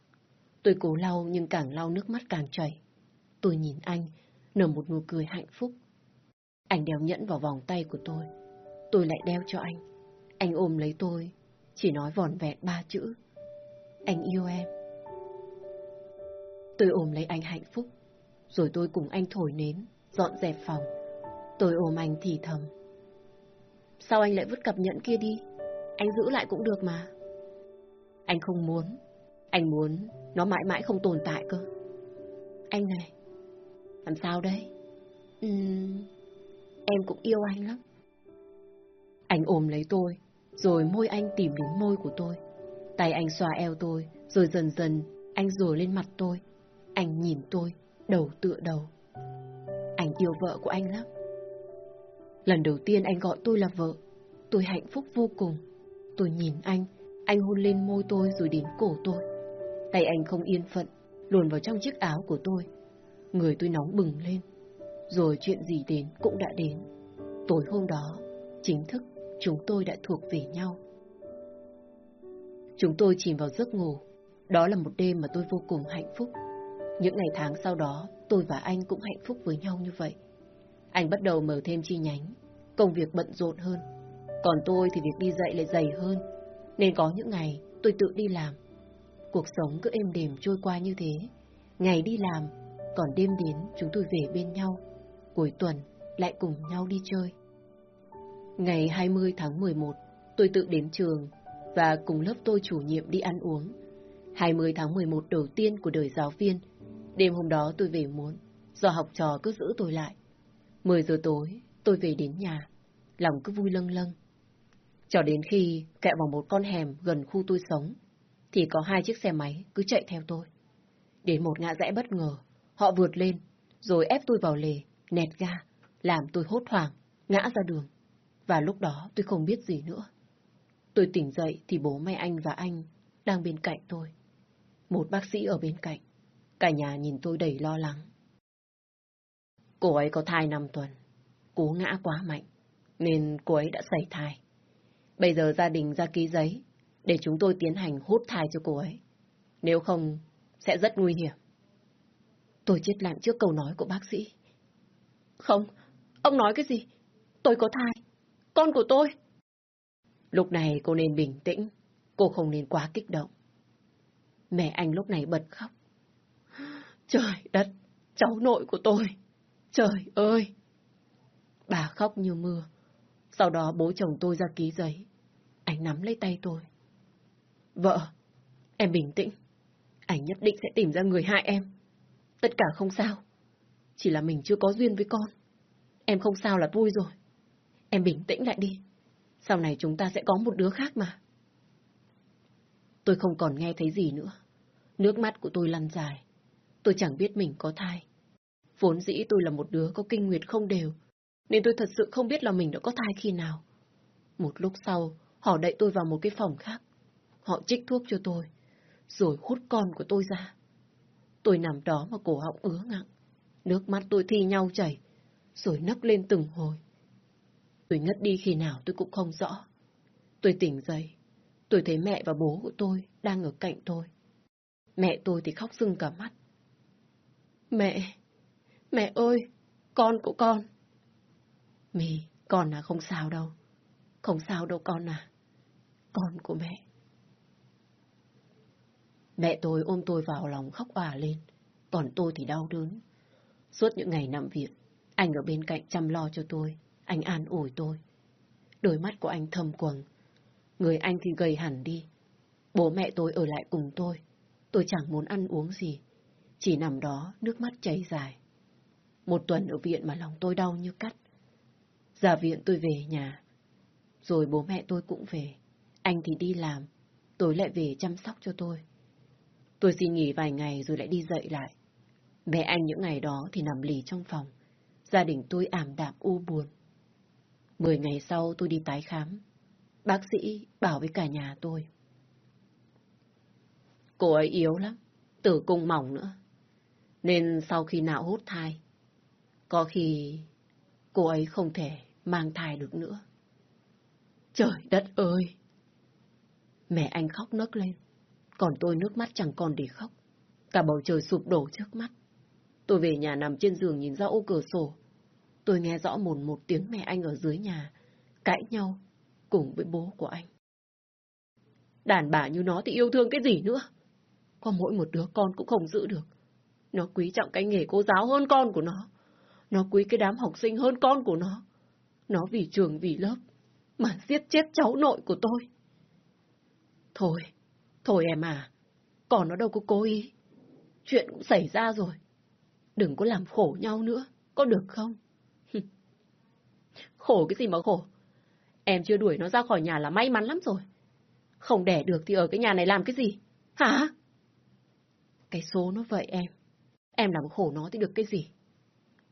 Speaker 1: Tôi cố lau nhưng càng lau nước mắt càng chảy. Tôi nhìn anh, nở một nụ cười hạnh phúc. Anh đeo nhẫn vào vòng tay của tôi. Tôi lại đeo cho anh. Anh ôm lấy tôi, chỉ nói vòn vẹn ba chữ. Anh yêu em. Tôi ôm lấy anh hạnh phúc, rồi tôi cùng anh thổi nến, dọn dẹp phòng. Tôi ôm anh thì thầm. Sao anh lại vứt cặp nhẫn kia đi? Anh giữ lại cũng được mà. Anh không muốn. Anh muốn nó mãi mãi không tồn tại cơ. Anh này, làm sao đây? Uhm, em cũng yêu anh lắm. Anh ôm lấy tôi, rồi môi anh tìm đến môi của tôi. Tay anh xoa eo tôi, rồi dần dần anh rồi lên mặt tôi. Anh nhìn tôi, đầu tựa đầu. Anh yêu vợ của anh lắm. Lần đầu tiên anh gọi tôi là vợ, tôi hạnh phúc vô cùng. Tôi nhìn anh, anh hôn lên môi tôi rồi đến cổ tôi. Tay anh không yên phận, luồn vào trong chiếc áo của tôi. Người tôi nóng bừng lên. Rồi chuyện gì đến cũng đã đến. Tối hôm đó, chính thức chúng tôi đã thuộc về nhau. Chúng tôi chìm vào giấc ngủ. Đó là một đêm mà tôi vô cùng hạnh phúc. Những ngày tháng sau đó, tôi và anh cũng hạnh phúc với nhau như vậy. Anh bắt đầu mở thêm chi nhánh, công việc bận rộn hơn. Còn tôi thì việc đi dạy lại dày hơn, nên có những ngày tôi tự đi làm. Cuộc sống cứ êm đềm trôi qua như thế. Ngày đi làm, còn đêm đến chúng tôi về bên nhau. Cuối tuần lại cùng nhau đi chơi. Ngày 20 tháng 11, tôi tự đến trường và cùng lớp tôi chủ nhiệm đi ăn uống. 20 tháng 11 đầu tiên của đời giáo viên, đêm hôm đó tôi về muốn, do học trò cứ giữ tôi lại. 10 giờ tối, tôi về đến nhà, lòng cứ vui lâng lâng. Cho đến khi kẹo vào một con hẻm gần khu tôi sống, thì có hai chiếc xe máy cứ chạy theo tôi. Đến một ngã rẽ bất ngờ, họ vượt lên, rồi ép tôi vào lề, nẹt ga, làm tôi hốt hoảng, ngã ra đường. Và lúc đó tôi không biết gì nữa. Tôi tỉnh dậy thì bố mẹ anh và anh đang bên cạnh tôi. Một bác sĩ ở bên cạnh. Cả nhà nhìn tôi đầy lo lắng. Cô ấy có thai 5 tuần. Cú ngã quá mạnh, nên cô ấy đã xảy thai. Bây giờ gia đình ra ký giấy để chúng tôi tiến hành hút thai cho cô ấy. Nếu không, sẽ rất nguy hiểm. Tôi chết lặng trước câu nói của bác sĩ. Không, ông nói cái gì? Tôi có thai. Con của tôi. Lúc này cô nên bình tĩnh, cô không nên quá kích động. Mẹ anh lúc này bật khóc. Trời đất, cháu nội của tôi. Trời ơi! Bà khóc như mưa. Sau đó bố chồng tôi ra ký giấy. Anh nắm lấy tay tôi. Vợ, em bình tĩnh. Anh nhất định sẽ tìm ra người hại em. Tất cả không sao. Chỉ là mình chưa có duyên với con. Em không sao là vui rồi. Em bình tĩnh lại đi. Sau này chúng ta sẽ có một đứa khác mà. Tôi không còn nghe thấy gì nữa. Nước mắt của tôi lăn dài. Tôi chẳng biết mình có thai. Vốn dĩ tôi là một đứa có kinh nguyệt không đều, nên tôi thật sự không biết là mình đã có thai khi nào. Một lúc sau, họ đẩy tôi vào một cái phòng khác. Họ trích thuốc cho tôi, rồi hút con của tôi ra. Tôi nằm đó mà cổ họng ứa ngặng. Nước mắt tôi thi nhau chảy, rồi nấc lên từng hồi. Tôi ngất đi khi nào tôi cũng không rõ. Tôi tỉnh dậy, tôi thấy mẹ và bố của tôi đang ở cạnh tôi. Mẹ tôi thì khóc sưng cả mắt. Mẹ, mẹ ơi, con của con. Mì, con à không sao đâu. Không sao đâu con à. Con của mẹ. Mẹ tôi ôm tôi vào lòng khóc òa lên, còn tôi thì đau đớn. Suốt những ngày nằm viện, anh ở bên cạnh chăm lo cho tôi, anh an ủi tôi. Đôi mắt của anh thâm quầng, người anh thì gầy hẳn đi. Bố mẹ tôi ở lại cùng tôi, tôi chẳng muốn ăn uống gì, chỉ nằm đó nước mắt chảy dài. Một tuần ở viện mà lòng tôi đau như cắt. Ra viện tôi về nhà, rồi bố mẹ tôi cũng về. Anh thì đi làm, tôi lại về chăm sóc cho tôi. Tôi xin nghỉ vài ngày rồi lại đi dậy lại. Mẹ anh những ngày đó thì nằm lì trong phòng. Gia đình tôi ảm đạm u buồn. Mười ngày sau tôi đi tái khám. Bác sĩ bảo với cả nhà tôi. Cô ấy yếu lắm, tử cung mỏng nữa. Nên sau khi nạo hút thai, có khi cô ấy không thể mang thai được nữa. Trời đất ơi! Mẹ anh khóc nấc lên, còn tôi nước mắt chẳng còn để khóc. Cả bầu trời sụp đổ trước mắt. Tôi về nhà nằm trên giường nhìn ra ô cửa sổ. Tôi nghe rõ mồn một tiếng mẹ anh ở dưới nhà, cãi nhau cùng với bố của anh. Đàn bà như nó thì yêu thương cái gì nữa? Có mỗi một đứa con cũng không giữ được. Nó quý trọng cái nghề cô giáo hơn con của nó. Nó quý cái đám học sinh hơn con của nó. Nó vì trường vì lớp mà giết chết cháu nội của tôi. Thôi, thôi em à, còn nó đâu có cố ý. Chuyện cũng xảy ra rồi. Đừng có làm khổ nhau nữa, có được không? [LAUGHS] khổ cái gì mà khổ? Em chưa đuổi nó ra khỏi nhà là may mắn lắm rồi. Không đẻ được thì ở cái nhà này làm cái gì? Hả? Cái số nó vậy em. Em làm khổ nó thì được cái gì?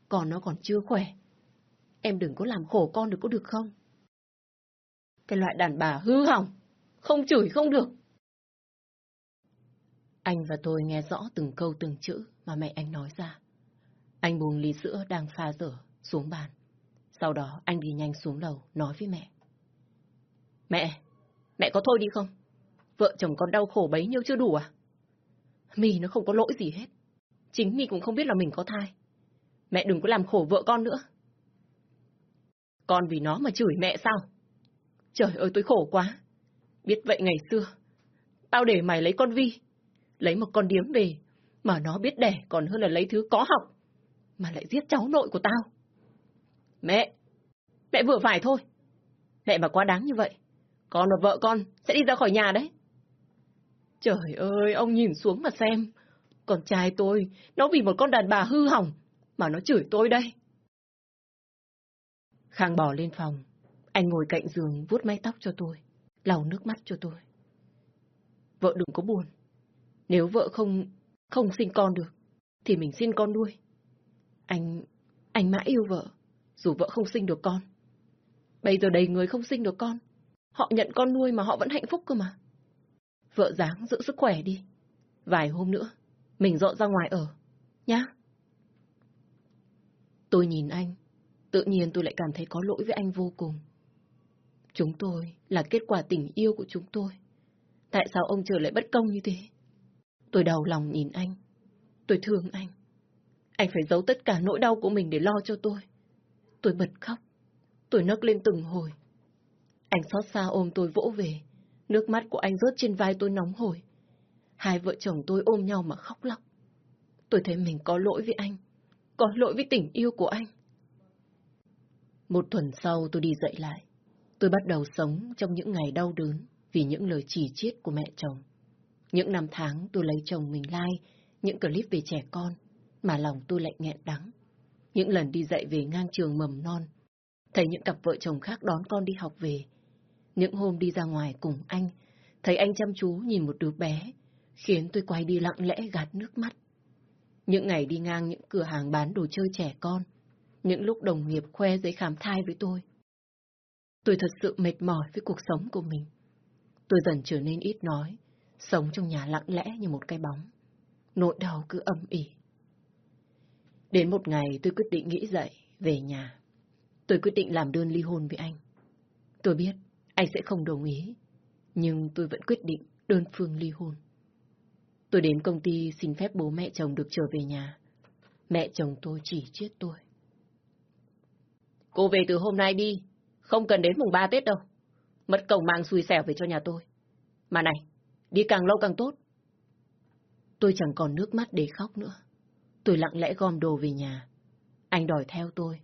Speaker 1: Còn nó còn chưa khỏe. Em đừng có làm khổ con được có được không? Cái loại đàn bà hư hỏng. Không chửi không được. Anh và tôi nghe rõ từng câu từng chữ mà mẹ anh nói ra. Anh buông ly sữa đang pha dở xuống bàn. Sau đó anh đi nhanh xuống lầu nói với mẹ. Mẹ, mẹ có thôi đi không? Vợ chồng con đau khổ bấy nhiêu chưa đủ à? Mì nó không có lỗi gì hết. Chính Mì cũng không biết là mình có thai. Mẹ đừng có làm khổ vợ con nữa. Con vì nó mà chửi mẹ sao? Trời ơi tôi khổ quá. Biết vậy ngày xưa, tao để mày lấy con Vi, lấy một con điếm về, mà nó biết đẻ còn hơn là lấy thứ có học, mà lại giết cháu nội của tao. Mẹ, mẹ vừa phải thôi. Mẹ mà quá đáng như vậy, con và vợ con sẽ đi ra khỏi nhà đấy. Trời ơi, ông nhìn xuống mà xem. Con trai tôi, nó vì một con đàn bà hư hỏng, mà nó chửi tôi đây. Khang bỏ lên phòng. Anh ngồi cạnh giường vuốt mái tóc cho tôi, lau nước mắt cho tôi. Vợ đừng có buồn. Nếu vợ không không sinh con được, thì mình xin con nuôi. Anh, anh mãi yêu vợ, dù vợ không sinh được con. Bây giờ đầy người không sinh được con. Họ nhận con nuôi mà họ vẫn hạnh phúc cơ mà. Vợ dáng giữ sức khỏe đi. Vài hôm nữa, mình dọn ra ngoài ở, nhá. Tôi nhìn anh, tự nhiên tôi lại cảm thấy có lỗi với anh vô cùng. Chúng tôi là kết quả tình yêu của chúng tôi. Tại sao ông trời lại bất công như thế? Tôi đầu lòng nhìn anh. Tôi thương anh. Anh phải giấu tất cả nỗi đau của mình để lo cho tôi. Tôi bật khóc. Tôi nấc lên từng hồi. Anh xót xa ôm tôi vỗ về. Nước mắt của anh rớt trên vai tôi nóng hổi. Hai vợ chồng tôi ôm nhau mà khóc lóc. Tôi thấy mình có lỗi với anh. Có lỗi với tình yêu của anh. Một tuần sau tôi đi dậy lại. Tôi bắt đầu sống trong những ngày đau đớn vì những lời chỉ chiết của mẹ chồng. Những năm tháng tôi lấy chồng mình like những clip về trẻ con, mà lòng tôi lại nghẹn đắng. Những lần đi dạy về ngang trường mầm non, thấy những cặp vợ chồng khác đón con đi học về. Những hôm đi ra ngoài cùng anh, thấy anh chăm chú nhìn một đứa bé, khiến tôi quay đi lặng lẽ gạt nước mắt. Những ngày đi ngang những cửa hàng bán đồ chơi trẻ con, những lúc đồng nghiệp khoe giấy khám thai với tôi. Tôi thật sự mệt mỏi với cuộc sống của mình. Tôi dần trở nên ít nói, sống trong nhà lặng lẽ như một cái bóng. Nỗi đau cứ âm ỉ. Đến một ngày tôi quyết định nghĩ dậy, về nhà. Tôi quyết định làm đơn ly hôn với anh. Tôi biết anh sẽ không đồng ý. Nhưng tôi vẫn quyết định đơn phương ly hôn. Tôi đến công ty xin phép bố mẹ chồng được trở về nhà. Mẹ chồng tôi chỉ chết tôi. Cô về từ hôm nay đi, không cần đến mùng 3 Tết đâu. Mất cổng mang xui xẻo về cho nhà tôi. Mà này, đi càng lâu càng tốt. Tôi chẳng còn nước mắt để khóc nữa. Tôi lặng lẽ gom đồ về nhà. Anh đòi theo tôi.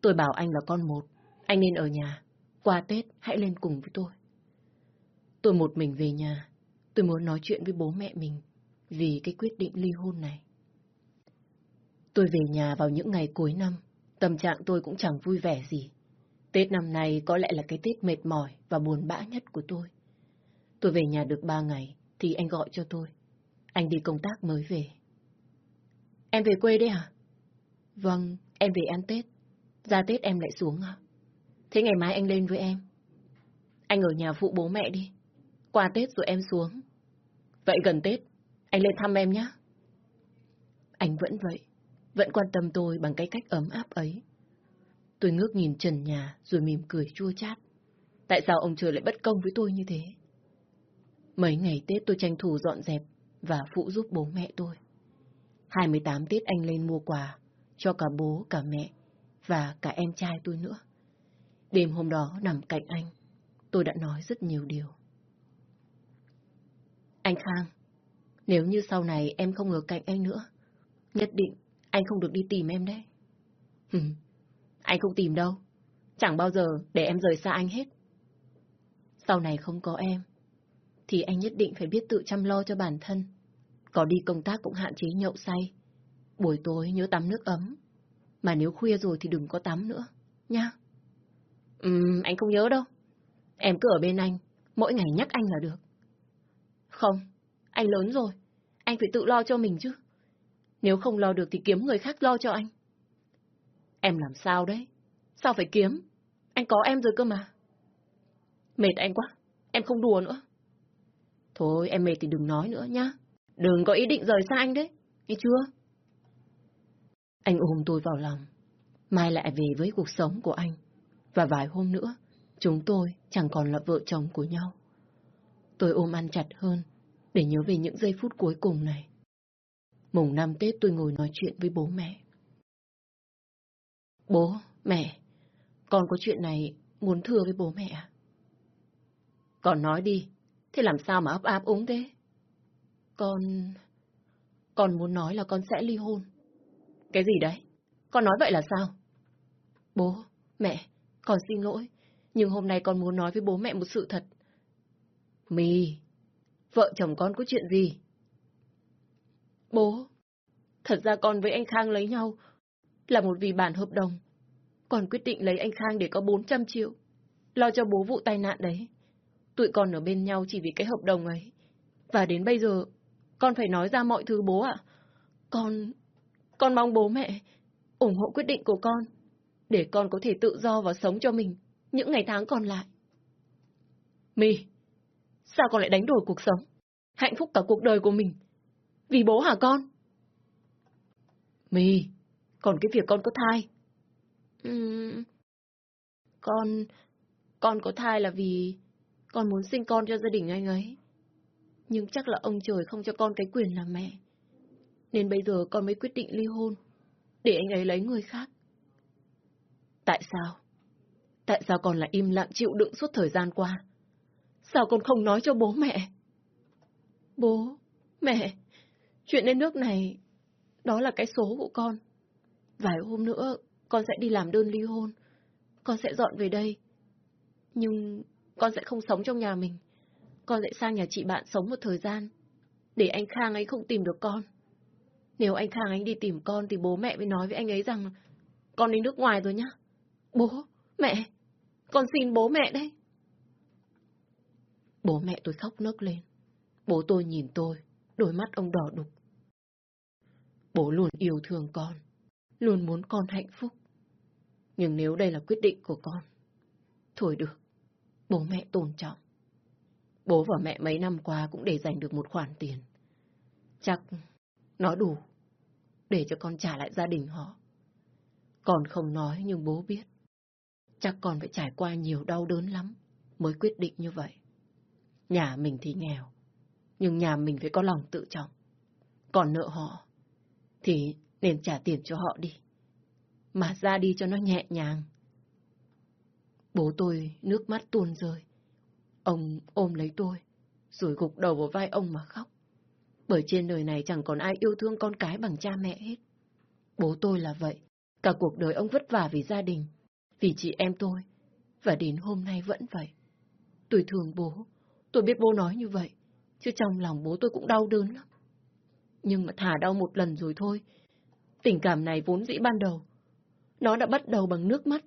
Speaker 1: Tôi bảo anh là con một, anh nên ở nhà. Qua Tết hãy lên cùng với tôi. Tôi một mình về nhà. Tôi muốn nói chuyện với bố mẹ mình vì cái quyết định ly hôn này. Tôi về nhà vào những ngày cuối năm. Tâm trạng tôi cũng chẳng vui vẻ gì. Tết năm nay có lẽ là cái Tết mệt mỏi và buồn bã nhất của tôi. Tôi về nhà được ba ngày thì anh gọi cho tôi. Anh đi công tác mới về. Em về quê đấy à? Vâng, em về ăn Tết. Ra Tết em lại xuống à? Thế ngày mai anh lên với em. Anh ở nhà phụ bố mẹ đi. Qua Tết rồi em xuống. Vậy gần Tết, anh lên thăm em nhé. Anh vẫn vậy, vẫn quan tâm tôi bằng cái cách ấm áp ấy. Tôi ngước nhìn trần nhà rồi mỉm cười chua chát. Tại sao ông trời lại bất công với tôi như thế? Mấy ngày Tết tôi tranh thủ dọn dẹp và phụ giúp bố mẹ tôi. 28 Tết anh lên mua quà cho cả bố, cả mẹ và cả em trai tôi nữa. Đêm hôm đó nằm cạnh anh, tôi đã nói rất nhiều điều. Anh Khang, nếu như sau này em không ở cạnh anh nữa, nhất định anh không được đi tìm em đấy. anh không tìm đâu, chẳng bao giờ để em rời xa anh hết. Sau này không có em, thì anh nhất định phải biết tự chăm lo cho bản thân. Có đi công tác cũng hạn chế nhậu say. Buổi tối nhớ tắm nước ấm. Mà nếu khuya rồi thì đừng có tắm nữa, nha. Ừm, anh không nhớ đâu. Em cứ ở bên anh, mỗi ngày nhắc anh là được. Không, anh lớn rồi. Anh phải tự lo cho mình chứ. Nếu không lo được thì kiếm người khác lo cho anh. Em làm sao đấy? Sao phải kiếm? Anh có em rồi cơ mà. Mệt anh quá. Em không đùa nữa. Thôi em mệt thì đừng nói nữa nhá. Đừng có ý định rời xa anh đấy. Nghe chưa? Anh ôm tôi vào lòng. Mai lại về với cuộc sống của anh. Và vài hôm nữa, chúng tôi chẳng còn là vợ chồng của nhau. Tôi ôm ăn chặt hơn, để nhớ về những giây phút cuối cùng này. Mùng năm Tết tôi ngồi nói chuyện với bố mẹ. Bố, mẹ, con có chuyện này muốn thưa với bố mẹ à? Con nói đi, thế làm sao mà ấp áp úng thế? Con... Con muốn nói là con sẽ ly hôn. Cái gì đấy? Con nói vậy là sao? Bố, mẹ, con xin lỗi. Nhưng hôm nay con muốn nói với bố mẹ một sự thật. Mì, vợ chồng con có chuyện gì? Bố, thật ra con với anh Khang lấy nhau là một vì bản hợp đồng. Con quyết định lấy anh Khang để có 400 triệu, lo cho bố vụ tai nạn đấy. Tụi con ở bên nhau chỉ vì cái hợp đồng ấy. Và đến bây giờ, con phải nói ra mọi thứ bố ạ. Con... con mong bố mẹ ủng hộ quyết định của con, để con có thể tự do và sống cho mình những ngày tháng còn lại. My, sao con lại đánh đổi cuộc sống, hạnh phúc cả cuộc đời của mình? Vì bố hả con? My, còn cái việc con có thai? Uhm, con... con có thai là vì con muốn sinh con cho gia đình anh ấy. Nhưng chắc là ông trời không cho con cái quyền làm mẹ. Nên bây giờ con mới quyết định ly hôn, để anh ấy lấy người khác. Tại sao? Tại sao con lại im lặng chịu đựng suốt thời gian qua? Sao con không nói cho bố mẹ? Bố, mẹ, chuyện đến nước này, đó là cái số của con. Vài hôm nữa, con sẽ đi làm đơn ly hôn. Con sẽ dọn về đây. Nhưng con sẽ không sống trong nhà mình. Con sẽ sang nhà chị bạn sống một thời gian. Để anh Khang ấy không tìm được con. Nếu anh Khang anh đi tìm con thì bố mẹ mới nói với anh ấy rằng con đi nước ngoài rồi nhá. Bố, mẹ, con xin bố mẹ đấy. Bố mẹ tôi khóc nấc lên. Bố tôi nhìn tôi, đôi mắt ông đỏ đục. Bố luôn yêu thương con, luôn muốn con hạnh phúc. Nhưng nếu đây là quyết định của con, thôi được, bố mẹ tôn trọng. Bố và mẹ mấy năm qua cũng để dành được một khoản tiền. Chắc nó đủ để cho con trả lại gia đình họ. Con không nói nhưng bố biết. Chắc con phải trải qua nhiều đau đớn lắm mới quyết định như vậy. Nhà mình thì nghèo, nhưng nhà mình phải có lòng tự trọng. Còn nợ họ, thì nên trả tiền cho họ đi. Mà ra đi cho nó nhẹ nhàng. Bố tôi nước mắt tuôn rơi. Ông ôm lấy tôi, rồi gục đầu vào vai ông mà khóc. Bởi trên đời này chẳng còn ai yêu thương con cái bằng cha mẹ hết. Bố tôi là vậy. Cả cuộc đời ông vất vả vì gia đình, vì chị em tôi. Và đến hôm nay vẫn vậy. Tôi thương bố. Tôi biết bố nói như vậy. Chứ trong lòng bố tôi cũng đau đớn lắm. Nhưng mà thả đau một lần rồi thôi. Tình cảm này vốn dĩ ban đầu. Nó đã bắt đầu bằng nước mắt.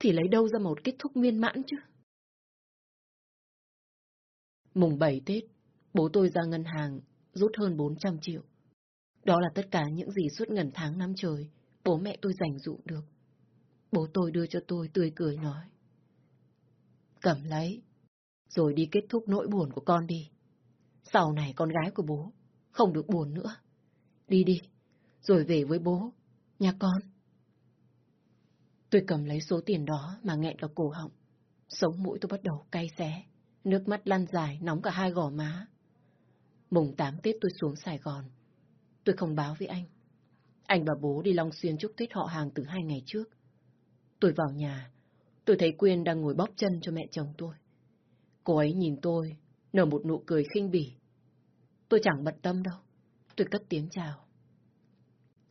Speaker 1: Thì lấy đâu ra một kết thúc viên mãn chứ. Mùng 7 Tết, bố tôi ra ngân hàng rút hơn 400 triệu. Đó là tất cả những gì suốt ngần tháng năm trời bố mẹ tôi dành dụ được. Bố tôi đưa cho tôi tươi cười nói. Cầm lấy, rồi đi kết thúc nỗi buồn của con đi. Sau này con gái của bố không được buồn nữa. Đi đi, rồi về với bố, nhà con. Tôi cầm lấy số tiền đó mà nghẹn ở cổ họng. Sống mũi tôi bắt đầu cay xé. Nước mắt lăn dài, nóng cả hai gò má. Mùng 8 Tết tôi xuống Sài Gòn. Tôi không báo với anh. Anh và bố đi Long Xuyên chúc Tết họ hàng từ hai ngày trước. Tôi vào nhà, tôi thấy Quyên đang ngồi bóp chân cho mẹ chồng tôi. Cô ấy nhìn tôi, nở một nụ cười khinh bỉ. Tôi chẳng bận tâm đâu. Tôi cất tiếng chào.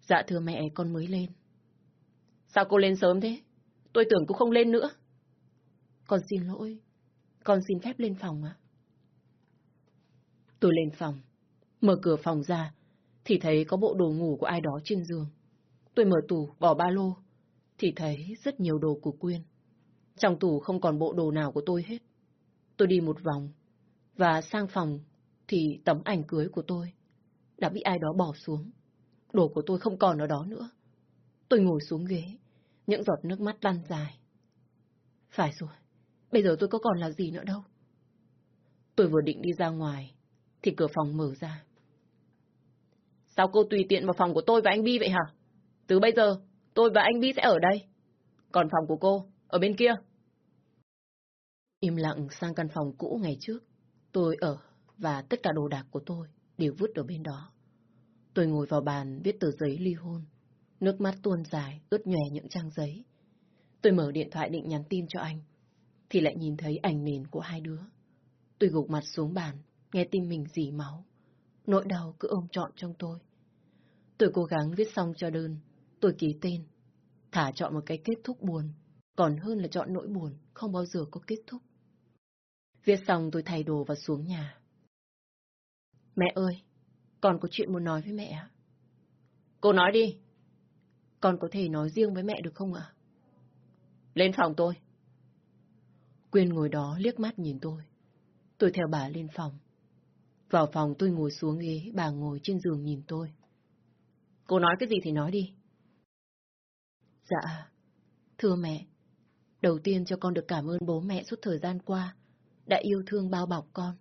Speaker 1: Dạ thưa mẹ, con mới lên. Sao cô lên sớm thế? Tôi tưởng cô không lên nữa. Con xin lỗi. Con xin phép lên phòng ạ. Tôi lên phòng. Mở cửa phòng ra, thì thấy có bộ đồ ngủ của ai đó trên giường. Tôi mở tủ, bỏ ba lô, thì thấy rất nhiều đồ của Quyên. Trong tủ không còn bộ đồ nào của tôi hết. Tôi đi một vòng, và sang phòng thì tấm ảnh cưới của tôi đã bị ai đó bỏ xuống. Đồ của tôi không còn ở đó nữa. Tôi ngồi xuống ghế, những giọt nước mắt lăn dài. Phải rồi, bây giờ tôi có còn là gì nữa đâu. Tôi vừa định đi ra ngoài, thì cửa phòng mở ra. Sao cô tùy tiện vào phòng của tôi và anh Bi vậy hả? Từ bây giờ, tôi và anh Bi sẽ ở đây. Còn phòng của cô, ở bên kia. Im lặng sang căn phòng cũ ngày trước. Tôi ở và tất cả đồ đạc của tôi đều vứt ở bên đó. Tôi ngồi vào bàn viết tờ giấy ly hôn. Nước mắt tuôn dài, ướt nhòe những trang giấy. Tôi mở điện thoại định nhắn tin cho anh. Thì lại nhìn thấy ảnh nền của hai đứa. Tôi gục mặt xuống bàn, nghe tim mình dì máu. Nỗi đau cứ ôm trọn trong tôi. Tôi cố gắng viết xong cho đơn. Tôi ký tên. Thả chọn một cái kết thúc buồn, còn hơn là chọn nỗi buồn, không bao giờ có kết thúc. Viết xong tôi thay đồ và xuống nhà. Mẹ ơi, con có chuyện muốn nói với mẹ ạ. Cô nói đi. Con có thể nói riêng với mẹ được không ạ? Lên phòng tôi. Quyên ngồi đó liếc mắt nhìn tôi. Tôi theo bà lên phòng. Vào phòng tôi ngồi xuống ghế, bà ngồi trên giường nhìn tôi. Cô nói cái gì thì nói đi. Dạ, thưa mẹ, đầu tiên cho con được cảm ơn bố mẹ suốt thời gian qua đã yêu thương bao bọc con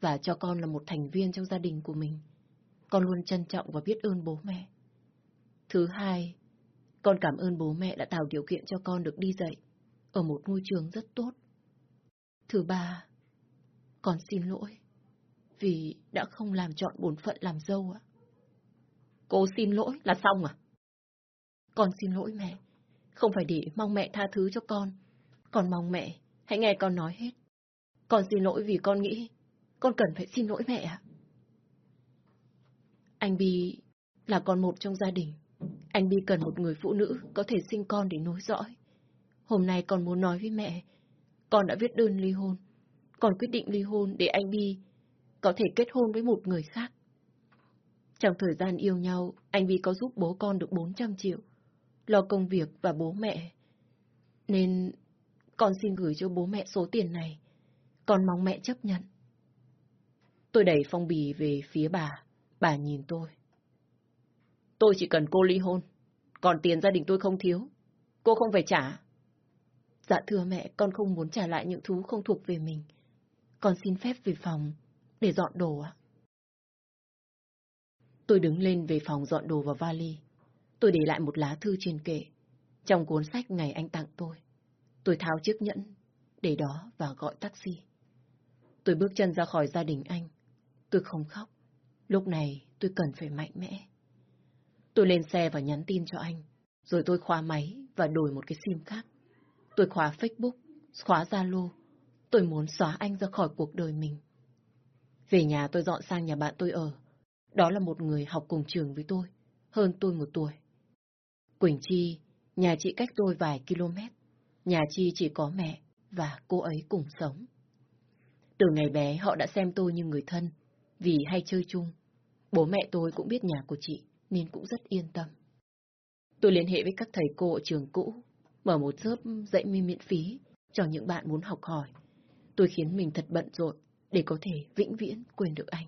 Speaker 1: và cho con là một thành viên trong gia đình của mình. Con luôn trân trọng và biết ơn bố mẹ. Thứ hai, con cảm ơn bố mẹ đã tạo điều kiện cho con được đi dạy ở một ngôi trường rất tốt. Thứ ba, con xin lỗi vì đã không làm chọn bổn phận làm dâu ạ. Cô xin lỗi là xong à? Con xin lỗi mẹ. Không phải để mong mẹ tha thứ cho con. Con mong mẹ, hãy nghe con nói hết. Con xin lỗi vì con nghĩ con cần phải xin lỗi mẹ ạ. Anh Bi là con một trong gia đình. Anh Bi cần một người phụ nữ có thể sinh con để nối dõi. Hôm nay con muốn nói với mẹ, con đã viết đơn ly hôn. Con quyết định ly hôn để anh Bi có thể kết hôn với một người khác. Trong thời gian yêu nhau, anh Bi có giúp bố con được 400 triệu, lo công việc và bố mẹ. Nên con xin gửi cho bố mẹ số tiền này, con mong mẹ chấp nhận. Tôi đẩy phong bì về phía bà, bà nhìn tôi. Tôi chỉ cần cô ly hôn, còn tiền gia đình tôi không thiếu, cô không phải trả. Dạ thưa mẹ, con không muốn trả lại những thứ không thuộc về mình. Con xin phép về phòng để dọn đồ ạ. Tôi đứng lên về phòng dọn đồ vào vali. Tôi để lại một lá thư trên kệ, trong cuốn sách ngày anh tặng tôi. Tôi tháo chiếc nhẫn, để đó và gọi taxi. Tôi bước chân ra khỏi gia đình anh. Tôi không khóc. Lúc này tôi cần phải mạnh mẽ. Tôi lên xe và nhắn tin cho anh. Rồi tôi khóa máy và đổi một cái sim khác. Tôi khóa Facebook, khóa Zalo. Tôi muốn xóa anh ra khỏi cuộc đời mình. Về nhà tôi dọn sang nhà bạn tôi ở. Đó là một người học cùng trường với tôi, hơn tôi một tuổi. Quỳnh Chi, nhà chị cách tôi vài km. Nhà Chi chỉ có mẹ và cô ấy cùng sống. Từ ngày bé họ đã xem tôi như người thân, vì hay chơi chung. Bố mẹ tôi cũng biết nhà của chị, nên cũng rất yên tâm. Tôi liên hệ với các thầy cô ở trường cũ, mở một lớp dạy mi miễn phí cho những bạn muốn học hỏi. Tôi khiến mình thật bận rộn để có thể vĩnh viễn quên được anh.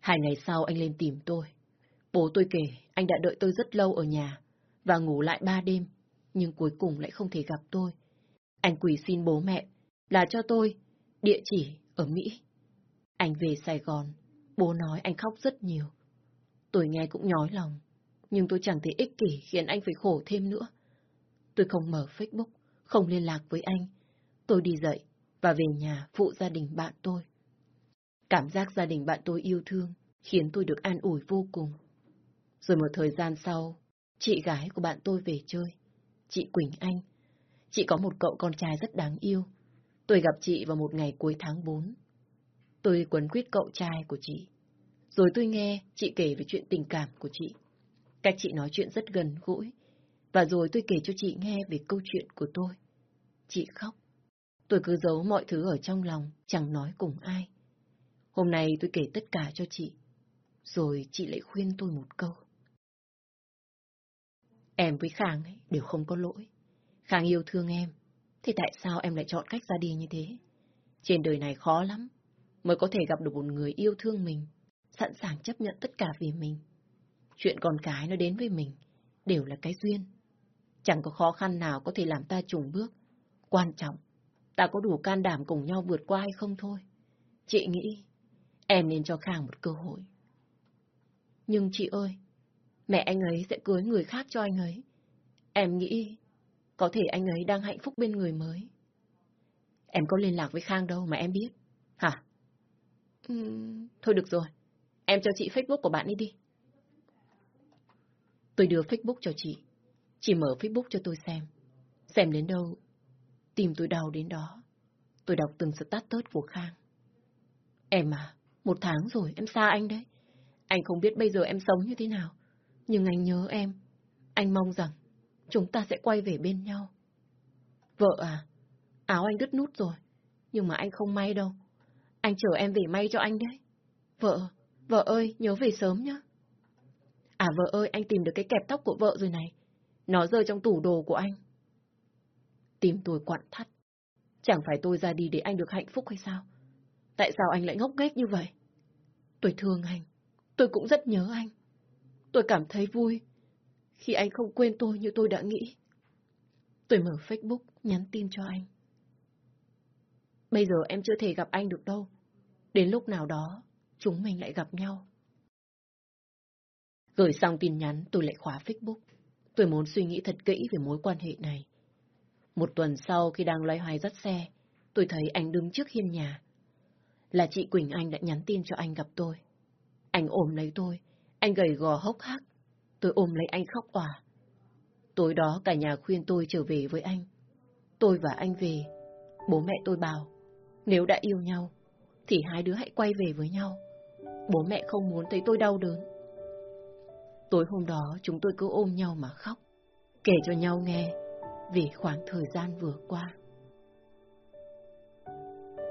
Speaker 1: Hai ngày sau anh lên tìm tôi. Bố tôi kể anh đã đợi tôi rất lâu ở nhà và ngủ lại ba đêm, nhưng cuối cùng lại không thể gặp tôi. Anh quỳ xin bố mẹ là cho tôi địa chỉ ở Mỹ. Anh về Sài Gòn, bố nói anh khóc rất nhiều. Tôi nghe cũng nhói lòng, nhưng tôi chẳng thể ích kỷ khiến anh phải khổ thêm nữa. Tôi không mở Facebook, không liên lạc với anh. Tôi đi dậy và về nhà phụ gia đình bạn tôi. Cảm giác gia đình bạn tôi yêu thương khiến tôi được an ủi vô cùng. Rồi một thời gian sau, chị gái của bạn tôi về chơi. Chị Quỳnh Anh. Chị có một cậu con trai rất đáng yêu. Tôi gặp chị vào một ngày cuối tháng 4. Tôi quấn quýt cậu trai của chị. Rồi tôi nghe chị kể về chuyện tình cảm của chị. Cách chị nói chuyện rất gần gũi. Và rồi tôi kể cho chị nghe về câu chuyện của tôi. Chị khóc. Tôi cứ giấu mọi thứ ở trong lòng, chẳng nói cùng ai. Hôm nay tôi kể tất cả cho chị. Rồi chị lại khuyên tôi một câu. Em với Khang ấy đều không có lỗi. Khang yêu thương em. Thì tại sao em lại chọn cách ra đi như thế? Trên đời này khó lắm. Mới có thể gặp được một người yêu thương mình. Sẵn sàng chấp nhận tất cả vì mình. Chuyện con cái nó đến với mình. Đều là cái duyên. Chẳng có khó khăn nào có thể làm ta trùng bước. Quan trọng, ta có đủ can đảm cùng nhau vượt qua hay không thôi. Chị nghĩ, em nên cho Khang một cơ hội. Nhưng chị ơi, mẹ anh ấy sẽ cưới người khác cho anh ấy. Em nghĩ có thể anh ấy đang hạnh phúc bên người mới. Em có liên lạc với Khang đâu mà em biết. Hả? Uhm, thôi được rồi. Em cho chị Facebook của bạn ấy đi. Tôi đưa Facebook cho chị. Chị mở Facebook cho tôi xem. Xem đến đâu, tìm tôi đau đến đó. Tôi đọc từng status của Khang. Em à, một tháng rồi em xa anh đấy. Anh không biết bây giờ em sống như thế nào. Nhưng anh nhớ em. Anh mong rằng chúng ta sẽ quay về bên nhau. Vợ à, áo anh đứt nút rồi. Nhưng mà anh không may đâu. Anh chờ em về may cho anh đấy. Vợ, vợ ơi, nhớ về sớm nhá. À vợ ơi, anh tìm được cái kẹp tóc của vợ rồi này. Nó rơi trong tủ đồ của anh. Tìm tôi quặn thắt. Chẳng phải tôi ra đi để anh được hạnh phúc hay sao? Tại sao anh lại ngốc nghếch như vậy? Tôi thương anh. Tôi cũng rất nhớ anh. Tôi cảm thấy vui khi anh không quên tôi như tôi đã nghĩ. Tôi mở Facebook, nhắn tin cho anh. Bây giờ em chưa thể gặp anh được đâu. Đến lúc nào đó, chúng mình lại gặp nhau. Gửi xong tin nhắn, tôi lại khóa Facebook. Tôi muốn suy nghĩ thật kỹ về mối quan hệ này. Một tuần sau khi đang loay hoay dắt xe, tôi thấy anh đứng trước hiên nhà. Là chị Quỳnh Anh đã nhắn tin cho anh gặp tôi. Anh ôm lấy tôi, anh gầy gò hốc hác. Tôi ôm lấy anh khóc òa. Tối đó cả nhà khuyên tôi trở về với anh. Tôi và anh về. Bố mẹ tôi bảo, nếu đã yêu nhau, thì hai đứa hãy quay về với nhau. Bố mẹ không muốn thấy tôi đau đớn. Tối hôm đó chúng tôi cứ ôm nhau mà khóc, kể cho nhau nghe về khoảng thời gian vừa qua.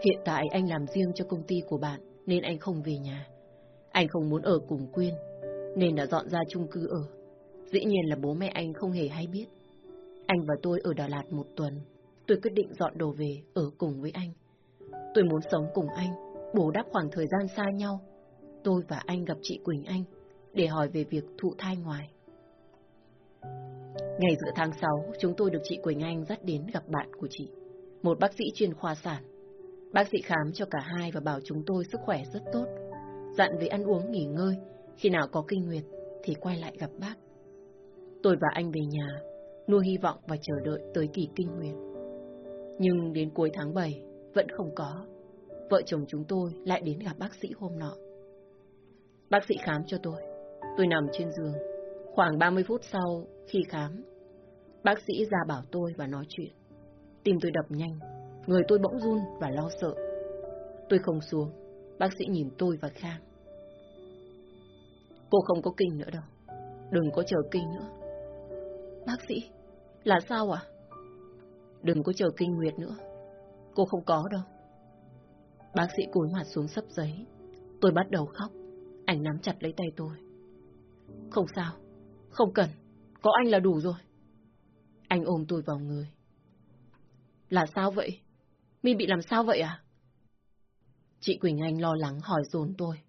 Speaker 1: Hiện tại anh làm riêng cho công ty của bạn nên anh không về nhà. Anh không muốn ở cùng Quyên nên đã dọn ra chung cư ở. Dĩ nhiên là bố mẹ anh không hề hay biết. Anh và tôi ở Đà Lạt một tuần, tôi quyết định dọn đồ về ở cùng với anh. Tôi muốn sống cùng anh, bù đắp khoảng thời gian xa nhau. Tôi và anh gặp chị Quỳnh Anh để hỏi về việc thụ thai ngoài. Ngày giữa tháng 6, chúng tôi được chị Quỳnh Anh dắt đến gặp bạn của chị, một bác sĩ chuyên khoa sản. Bác sĩ khám cho cả hai và bảo chúng tôi sức khỏe rất tốt, dặn về ăn uống nghỉ ngơi, khi nào có kinh nguyệt thì quay lại gặp bác. Tôi và anh về nhà, nuôi hy vọng và chờ đợi tới kỳ kinh nguyệt. Nhưng đến cuối tháng 7 vẫn không có. Vợ chồng chúng tôi lại đến gặp bác sĩ hôm nọ. Bác sĩ khám cho tôi. Tôi nằm trên giường. Khoảng 30 phút sau khi khám, bác sĩ ra bảo tôi và nói chuyện. Tim tôi đập nhanh, người tôi bỗng run và lo sợ. Tôi không xuống, bác sĩ nhìn tôi và Khang. Cô không có kinh nữa đâu. Đừng có chờ kinh nữa. Bác sĩ, là sao ạ? Đừng có chờ kinh nguyệt nữa. Cô không có đâu. Bác sĩ cúi mặt xuống sấp giấy. Tôi bắt đầu khóc. Anh nắm chặt lấy tay tôi. Không sao. Không cần. Có anh là đủ rồi. Anh ôm tôi vào người. Là sao vậy? Mi bị làm sao vậy à? Chị Quỳnh Anh lo lắng hỏi dồn tôi.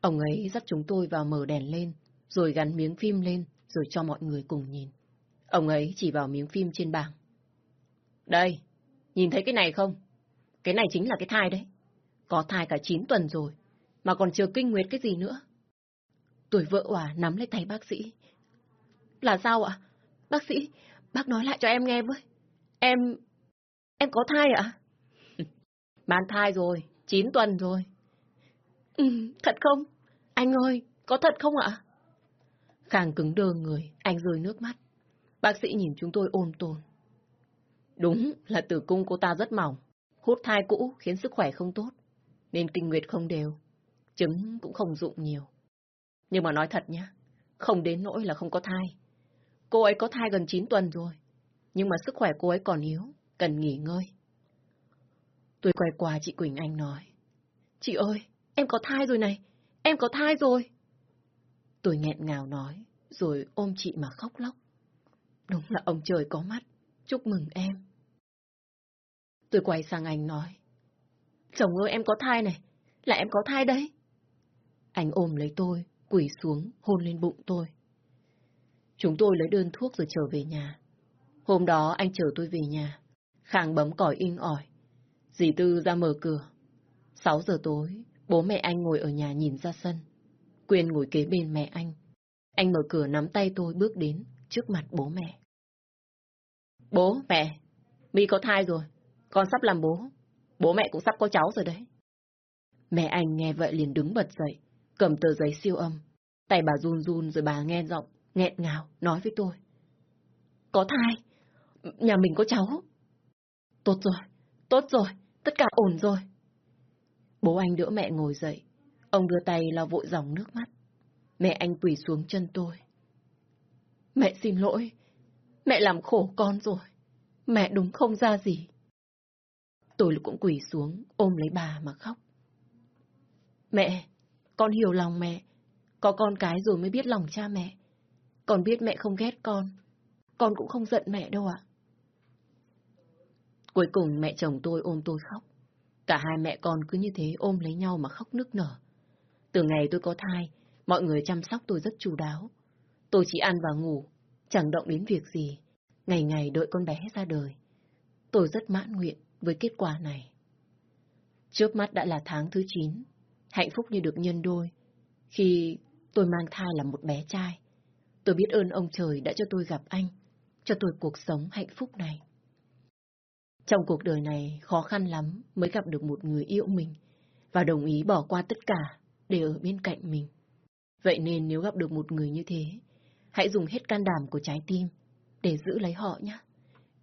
Speaker 1: Ông ấy dắt chúng tôi vào mở đèn lên, rồi gắn miếng phim lên, rồi cho mọi người cùng nhìn. Ông ấy chỉ vào miếng phim trên bảng. Đây, nhìn thấy cái này không? Cái này chính là cái thai đấy. Có thai cả 9 tuần rồi, mà còn chưa kinh nguyệt cái gì nữa. Tuổi vợ òa nắm lấy tay bác sĩ. Là sao ạ? Bác sĩ, bác nói lại cho em nghe với. Em... em có thai ạ? [LAUGHS] Bán thai rồi, 9 tuần rồi. Ừ, thật không? Anh ơi, có thật không ạ? Khang cứng đơ người, anh rơi nước mắt. Bác sĩ nhìn chúng tôi ôn tồn. Đúng là tử cung cô ta rất mỏng, hút thai cũ khiến sức khỏe không tốt, nên kinh nguyệt không đều, trứng cũng không dụng nhiều. Nhưng mà nói thật nhá, không đến nỗi là không có thai. Cô ấy có thai gần 9 tuần rồi, nhưng mà sức khỏe cô ấy còn yếu, cần nghỉ ngơi. Tôi quay qua chị Quỳnh Anh nói, Chị ơi, em có thai rồi này, em có thai rồi. Tôi nghẹn ngào nói, rồi ôm chị mà khóc lóc. Đúng là ông trời có mắt, chúc mừng em. Tôi quay sang anh nói, chồng ơi em có thai này, là em có thai đấy. Anh ôm lấy tôi, quỳ xuống, hôn lên bụng tôi. Chúng tôi lấy đơn thuốc rồi trở về nhà. Hôm đó anh chở tôi về nhà. Khang bấm còi in ỏi. Dì Tư ra mở cửa. Sáu giờ tối, bố mẹ anh ngồi ở nhà nhìn ra sân. Quyên ngồi kế bên mẹ anh. Anh mở cửa nắm tay tôi bước đến trước mặt bố mẹ. Bố, mẹ, My có thai rồi. Con sắp làm bố. Bố mẹ cũng sắp có cháu rồi đấy. Mẹ anh nghe vậy liền đứng bật dậy, cầm tờ giấy siêu âm. Tay bà run run rồi bà nghe giọng, nghẹn ngào, nói với tôi. Có thai. Nhà mình có cháu. Tốt rồi, tốt rồi, tất cả ổn rồi. Bố anh đỡ mẹ ngồi dậy. Ông đưa tay lau vội dòng nước mắt. Mẹ anh quỳ xuống chân tôi. Mẹ xin lỗi. Mẹ làm khổ con rồi. Mẹ đúng không ra gì. Tôi cũng quỳ xuống, ôm lấy bà mà khóc. Mẹ, con hiểu lòng mẹ. Có con cái rồi mới biết lòng cha mẹ. Con biết mẹ không ghét con. Con cũng không giận mẹ đâu ạ. Cuối cùng mẹ chồng tôi ôm tôi khóc. Cả hai mẹ con cứ như thế ôm lấy nhau mà khóc nức nở. Từ ngày tôi có thai, mọi người chăm sóc tôi rất chu đáo. Tôi chỉ ăn và ngủ, chẳng động đến việc gì. Ngày ngày đợi con bé ra đời. Tôi rất mãn nguyện với kết quả này. Trước mắt đã là tháng thứ 9, hạnh phúc như được nhân đôi. Khi tôi mang thai là một bé trai, tôi biết ơn ông trời đã cho tôi gặp anh, cho tôi cuộc sống hạnh phúc này. Trong cuộc đời này khó khăn lắm mới gặp được một người yêu mình và đồng ý bỏ qua tất cả để ở bên cạnh mình. Vậy nên nếu gặp được một người như thế, hãy dùng hết can đảm của trái tim để giữ lấy họ nhé.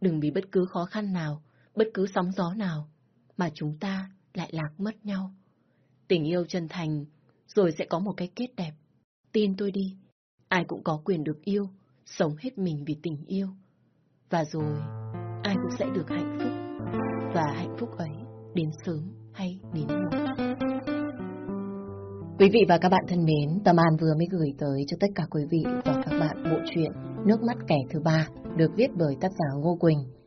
Speaker 1: Đừng vì bất cứ khó khăn nào, bất cứ sóng gió nào mà chúng ta lại lạc mất nhau. Tình yêu chân thành rồi sẽ có một cái kết đẹp. Tin tôi đi, ai cũng có quyền được yêu, sống hết mình vì tình yêu. Và rồi, ai cũng sẽ được hạnh phúc. Và hạnh phúc ấy đến sớm hay đến muộn. Quý vị và các bạn thân mến, Tâm An vừa mới gửi tới cho tất cả quý vị và các bạn bộ truyện Nước mắt kẻ thứ ba được viết bởi tác giả Ngô Quỳnh.